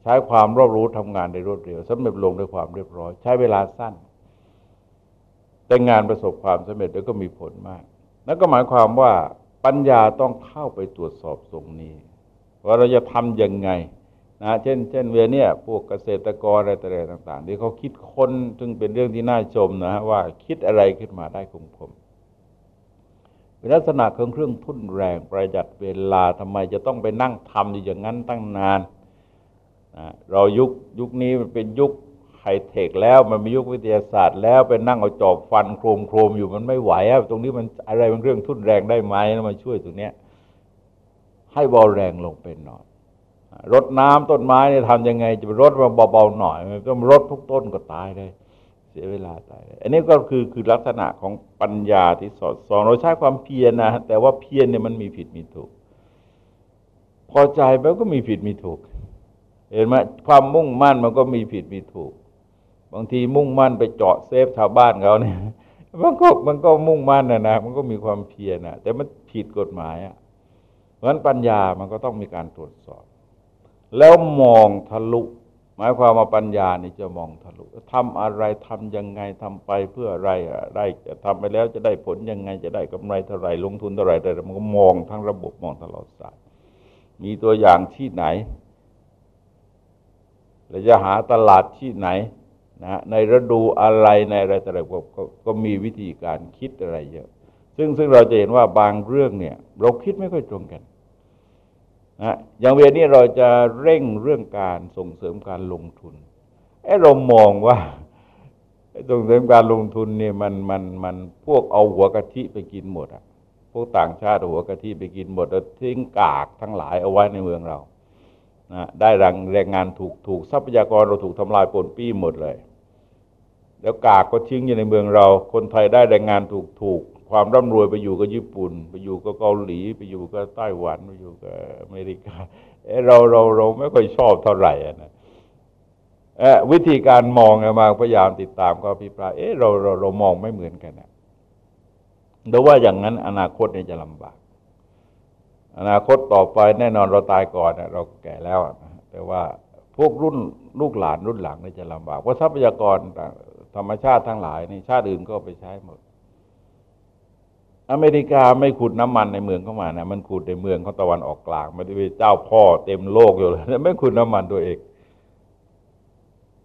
S1: ใช้ความรอบรู้ทำงานได้รวดเร็วสำเร็จลงด้วยความเรียบร้อย ใช้เวลาสั้น แต่งานประสบความสำเร็จแล้วก็มีผลมาก นั่นก็หมายความว่าปัญญาต้องเข้าไปตรวจสอบตรงนี้ ว่าเราจะทำยังไงนะเช่น เช่นเวเนี่ยพวกเกษตรกรอะไรต่าง ๆ ที่เขาคิดค้นซึ่งเป็นเรื่องที่น่าชมนะว่าคิดอะไรขึ้นมาได้คงผมเป็นลักษณะของเครื่องทุ่นแรงประหยัดเวลาทำไมจะต้องไปนั่งทำอยู่อย่างนั้นตั้งนานนะเรายุคยุคนี้มันเป็นยุค ฮเทคแล้วมันมียุควิทยาศาสตร์ แล้วไปนั่งเอาจอบฟันโครมโครมอยู่มันไม่ไหวอะตรงนี้มันอะไรมันเรื่องทุ่นแรงได้ไหมมาช่วยตรงเนี้ยให้เบาแรงลงเป็นหน่อยรดน้ำต้นไม้เนี่ยทำยังไง จะรดมาเบาๆหน่อยมันต้องรดทุกต้นก็ตายเลยเสียเวลาตายอันนี้ก็คือคือลักษณะของปัญญาที่สอดส่องเราใช้ความเพียรนะแต่ว่าเพียรเนี่ยมันมีผิดมีถูก พอใจแล้วก็มีผิดมีถูก เห็นไหมความมุ่งมั่นมันก็มีผิดมีถูก บางทีมุ่งมั่นไปเจาะเซฟชาวบ้านเขาเนี่ยมันก็มันก็มุ่งมั่นนะนะมันก็มีความเพียรนะแต่มันผิดกฎหมายอะเพราะฉะนั้นปัญญามันก็ต้องมีการตรวจสอบ แล้วมองทะลุ หมายความว่าปัญญานี่จะมองทะลุทำอะไรทำยังไงทำไปเพื่ออะไรอะไรจะทำไปแล้วจะได้ผลยังไงจะได้กำไรเท่าไรลงทุนเท่าไรแต่มันก็มองทั้งระบบมองตลอดสายมีตัวอย่างที่ไหนเราจะหาตลาดที่ไหน นะในฤดูอะไรในอะไรแต่ละก็ก็มีวิธีการคิดอะไรเยอะ ซึ่งซึ่งเราจะเห็นว่าบางเรื่องเนี่ยเราคิดไม่ค่อยตรงกันนะอย่างเวลนี้เราจะเร่งเรื่องการส่งเสริมการลงทุนไอ้เรามองว่าส่งเสริมการลงทุนเนี่ยมันมันมันพวกเอาหัวกะทิไปกินหมดอะพวกต่างชาติหัวกะทิไปกินหมดแล้วทิ้งกากทั้งหลายเอาไว้ในเมืองเรานะได้แรงแรงงานถูกถูกทรัพยากรเราถูกทำลายปนปี้หมดเลย แล้วกากก็ทิ้งอยู่ในเมืองเรา คนไทยได้แรงงานถูกถูกความร่ำรวยไปอยู่กับญี่ปุ่น ไปอยู่กับเกาหลี ไปอยู่กับไต้หวัน ไปอยู่กับอเมริกาเอเราเราเราไม่ค่อยชอบเท่าไหร่นะเออวิธีการมองมาพยายามติดตามก็พิพายเออเราเราเรามองไม่เหมือนกันนะแต่ว่าอย่างนั้นอนาคตเนี่ยจะลำบาก อนาคตต่อไปแน่นอนเราตายก่อนเราแก่แล้วนะแต่ว่าพวกรุ่นลูกหลานรุ่นหลังนี่จะลำบากเพราะทรัพยากร ธรรมชาติทั้งหลายนี่ชาติอื่นก็ไปใช้หมด อเมริกาไม่ขุดน้ำมันในเมืองเข้ามานะมันขุดในเมืองเขาตะวันออกกลางไม่ได้ไปเจ้าพ่อเต็มโลกอยู่เลยไม่ขุดน้ำมันตัวเอง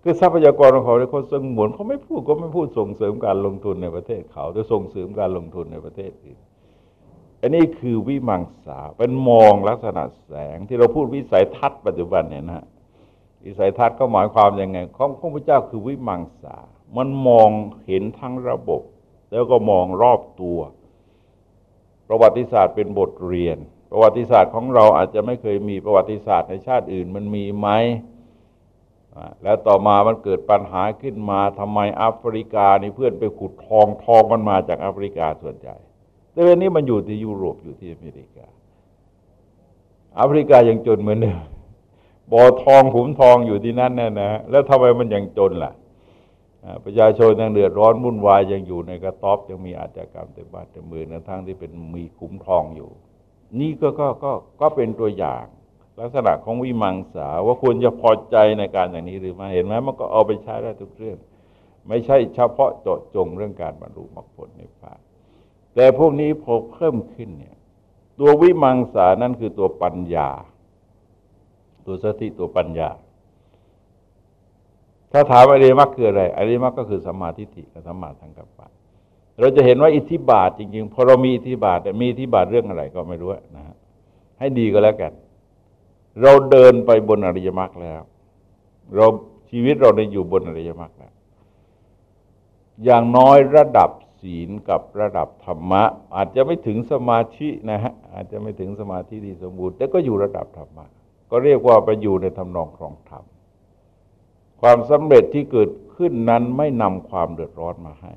S1: คือทรัพยากรของเขาเนี่ยเขาสงวนเขาไม่พูดก็ไม่พูดส่งเสริมการลงทุนในประเทศเขาจะส่งเสริมการลงทุนในประเทศอื่นอันนี้คือวิมังสาเป็นมองลักษณะแสงที่เราพูดวิสัยทัศน์ปัจจุบันเนี่ยนะวิสัยทัศน์ก็หมายความยังไง ของพระพุทธเจ้าคือวิมังสา มันมองเห็นทั้งระบบ แล้วก็มองรอบตัว ประวัติศาสตร์เป็นบทเรียน ประวัติศาสตร์ของเราอาจจะไม่เคยมีประวัติศาสตร์ในชาติอื่นมันมีไหมแล้วต่อมามันเกิดปัญหาขึ้นมาทำไมแอฟริกานี่เพื่อนไปขุดทองทองมันมาจากแอฟริกาส่วนใหญ่แต่เวันนี้มันอยู่ที่ยุโรปอยู่ที่อเมริกาแอฟริกายังจนเหมือนเดิมบ่อทองขุมทองอยู่ที่นั่นแน่นะแล้วทำไมมันยังจนล่ะ ประชาชนยังเดือดร้อนวุ่นวายยังอยู่ในกระต๊อบยังมีอาชญากรรมเต็มบ้านเต็มเมืองนะทั้งที่เป็นมีขุมทองอยู่ นี่ก็ก็ก็ก็เป็นตัวอย่าง ลักษณะของวิมังสาว่าควรจะพอใจในการอย่างนี้หรือไม่เห็นไหมมันก็เอาไปใช้ได้ทุกเรื่อง ไม่ใช่เฉพาะเจาะจงเรื่องการบรรลุมรรคผลในพานแต่พวกนี้พอเพิ่มขึ้นเนี่ย ตัววิมังสานั่นคือตัวปัญญา ตัวสติตัวปัญญา ถ้าถามอริยมักคืออะไรอริยมักก็คือสมาธิิกับสมาทังกัปปะ เราจะเห็นว่าอิทธิบาทจริงๆพอเรามีอิทธิบาทมีอิทธิบาทเรื่องอะไรก็ไม่รู้นะฮะให้ดีก็แล้วกัน เราเดินไปบนอริยมรรคแล้ว เราชีวิตเราได้อยู่บนอริยมรรคแล้ว อย่างน้อยระดับศีลกับระดับธรรมะ อาจจะไม่ถึงสมาธินะฮะอาจจะไม่ถึงสมาธิที่สมบูรณ์ แต่ก็อยู่ระดับธรรมะ ก็เรียกว่าไปอยู่ในทำนองครองธรรม ความสำเร็จที่เกิดขึ้นนั้นไม่นำความเดือดร้อนมาให้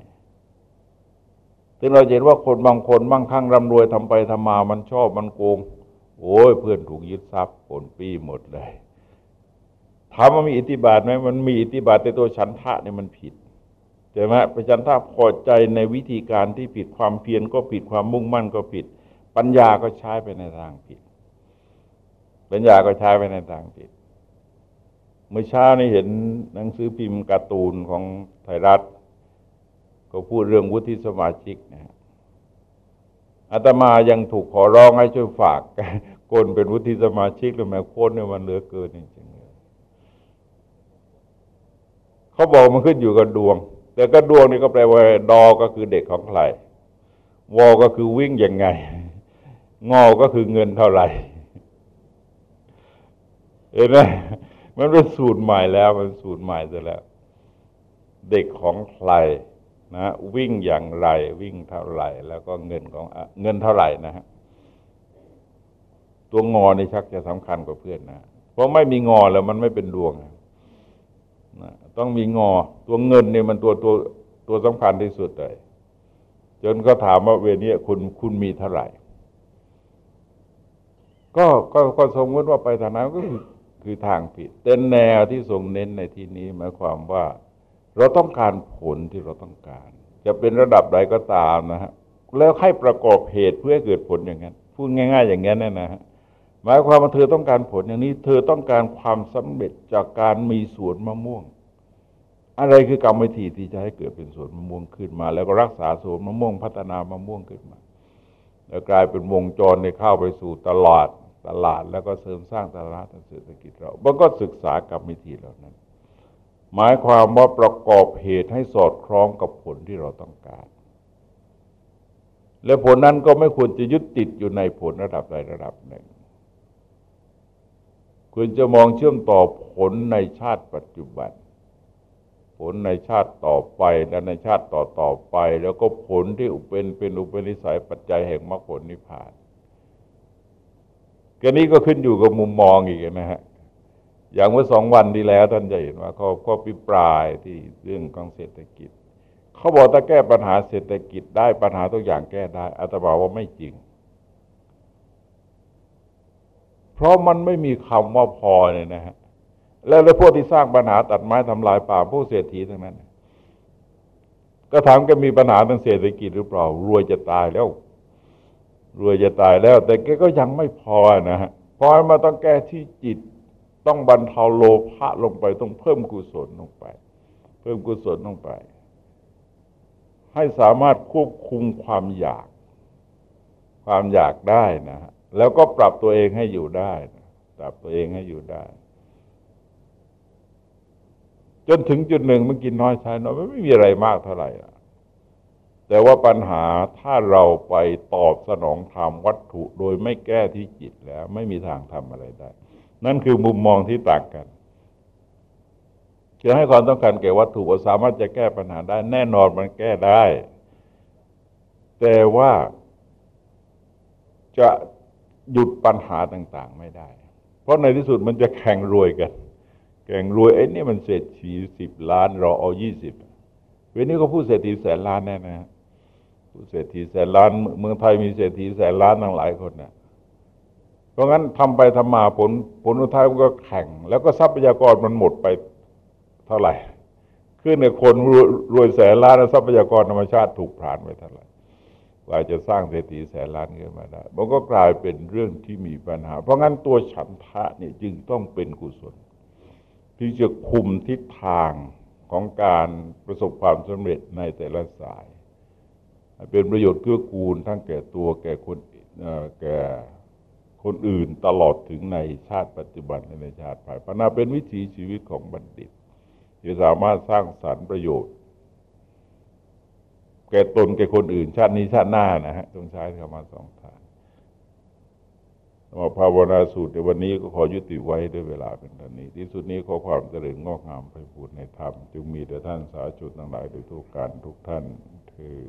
S1: ถึงเราเห็นว่าคนบางคนบางครั้งร่ำรวยทำไปทำมามันชอบมันโกง โอ้ยเพื่อนถูกยึดทรัพย์ผลปีหมดเลยถามว่ามีอิทธิบาทไหมมันมีอิทธิบาทแต่ตัวฉันทะเนี่ยมันผิดใช่ไหมประชันทะพอใจในวิธีการที่ผิดความเพียรก็ผิดความมุ่งมั่นก็ผิด ปัญญาก็ใช้ไปในทางผิด ปัญญาก็ใช้ไปในทางผิด เมื่อเช้านี้เห็นหนังสือพิมพ์การ์ตูนของไทยรัฐ ก็พูดเรื่องวุฒิสมาชิกนะอาตมายังถูกขอร้องให้ช่วยฝากคนเป็นวุฒิสมาชิกหรือแม้คนเนี่ยมันเหลือเกินจริงๆเขาบอกมันขึ้นอยู่กับดวง แต่ก็ดวงนี่ก็แปลว่าดอก็คือเด็กของใครวอก็คือวิ่งยังไง งอก็คือเงินเท่าไหร่เห็นไหม มันเป็นสูตรใหม่แล้ว มันสูตรใหม่ซะแล้ว เด็กของใครนะวิ่งอย่างไร วิ่งเท่าไหร่ แล้วก็เงินของเงินเท่าไหร่นะฮะตัวงอในชักจะสำคัญกว่าเพื่อนนะเพราะไม่มีงอแล้วมันไม่เป็นดวงนะต้องมีงอ ตัวเงินเนี่ยมันตัวตัวตัวสำคัญที่สุดเลยจนก็ถามว่าเวนี้คุณคุณมีเท่าไหร่ ก็ก็ก็สมมติว่าไปทานั้นก็คือ คือทางผิดแต่แนวที่ทรงเน้นในที่นี้หมายความว่า เราต้องการผลที่เราต้องการ จะเป็นระดับใดก็ตามนะฮะแล้วให้ประกอบเหตุเพื่อเกิดผลอย่างนั้น พูดง่าย ๆ อย่างนั้นนะฮะหมายความว่าเธอต้องการผลอย่างนี้ เธอต้องการความสำเร็จจากการมีสวนมะม่วง อะไรคือกรรมวิธีที่จะให้เกิดเป็นสวนมะม่วงขึ้นมา แล้วก็รักษาสวนมะม่วงพัฒนามะม่วงขึ้นมา แล้วกลายเป็นวงจรในเข้าไปสู่ตลาด ตลาด แล้วก็เสริมสร้างตลาดทางเศรษฐกิจเรามันก็ศึกษากรรมวิธีเหล่านั้น หมายความว่าประกอบเหตุให้สอดคล้องกับผลที่เราต้องการ และผลนั้นก็ไม่ควรจะยึดติดอยู่ในผลระดับใดระดับหนึ่งควรจะมองเชื่อมต่อผลในชาติปัจจุบัน ผลในชาติต่อไปและในชาติต่อต่อไป แล้วก็ผลที่เป็นเป็นอุปนิสัยปัจจัยแห่งมรรคผลนิพพาน ก็นี้ก็ขึ้นอยู่กับมุมมองอีกนะฮะ อย่างเมื่อสองวันที่แล้วท่านจะเห็นว่าเขาก็ปิปรายที่เรื่องของเศรษฐกิจ เขาบอกถ้าแก้ปัญหาเศรษฐกิจได้ปัญหาทุกอย่างแก้ได้อาตมาว่าไม่จริง เพราะมันไม่มีคำว่าพอเนี่ยนะฮะแล้วแล้วพวกที่สร้างปัญหาตัดไม้ทำลายป่าพวกเศรษฐีทั้งนั้น ก็ถามแกมีปัญหาทางเศรษฐกิจหรือเปล่ารวยจะตายแล้ว รวยจะตายแล้ว แต่แกก็ยังไม่พอนะฮะพอมาต้องแก้ที่จิต
S2: ต้องบรรเทาโลภะลงไปต้องเพิ่มกุศลลงไป เพิ่มกุศลลงไป ให้สามารถควบคุมความอยาก ความอยากได้นะฮะแล้วก็ปรับตัวเองให้อยู่ได้นะปรับตัวเองให้อยู่ได้ จนถึงจุดหนึ่งมันกินน้อยใช้น้อยไม่มีอะไรมากเท่าไหร่ แต่ว่าปัญหาถ้าเราไปตอบสนองธรรมวัตถุโดยไม่แก้ที่จิตแล้ว ไม่มีทางทำอะไรได้ นั่นคือมุมมองที่ต่างกันจะให้ความต้องการแก่วัตถุสามารถจะแก้ปัญหาได้ แน่นอนมันแก้ได้ แต่ว่าจะหยุดปัญหาต่าง ๆ ไม่ได้ เพราะในที่สุดมันจะแข่งรวยกัน แข่งรวยไอ้นี่มันเศรษฐีสิบล้าน เราเอายี่สิบเวนี้ก็พูดเศรษฐีแสนล้านแน่นะ เศรษฐีแสนล้าน เมืองไทยมีเศรษฐีแสนล้านตั้งหลายคนนะเพราะงั้นทำไปทำมาผลผลอุทัยมันก็แข่ง แล้วก็ทรัพยากรมันหมดไปเท่าไหร่ขึ้นในคนรวยแสนล้านทรัพยากรธรรมชาติถูกผ่านไปเท่าไหร่กว่าจะสร้างเศรษฐีแสนล้านขึ้นมาได้ มันก็กลายเป็นเรื่องที่มีปัญหา เพราะงั้นตัวฉันทะเนี่ยจึงต้องเป็นกุศล ที่จะคุมทิศทางของการประสบความสำเร็จในแต่ละสาย เป็นประโยชน์เกื้อกูลทั้งแก่ตัวแก่คนแก่คนอื่นตลอดถึงในชาติปัจจุบันและในชาติภายภาคหน้าเป็นวิถีชีวิตของบัณฑิตที่สามารถสร้างสรรค์ประโยชน์ แก่ตนแก่คนอื่น ชาตินี้ชาติหน้านะฮะต้องใช้คำมาสองทางมาภาวนาสูตรในวันนี้ก็ขอยุติไว้ด้วยเวลาเป็นเท่านี้ ที่สุดนี้ขอความเจริญงอกงามไปบูรณนธรรม จึงมีแต่ท่านสาธุชนทั้งหลายโดยทุกการทุกท่านคือ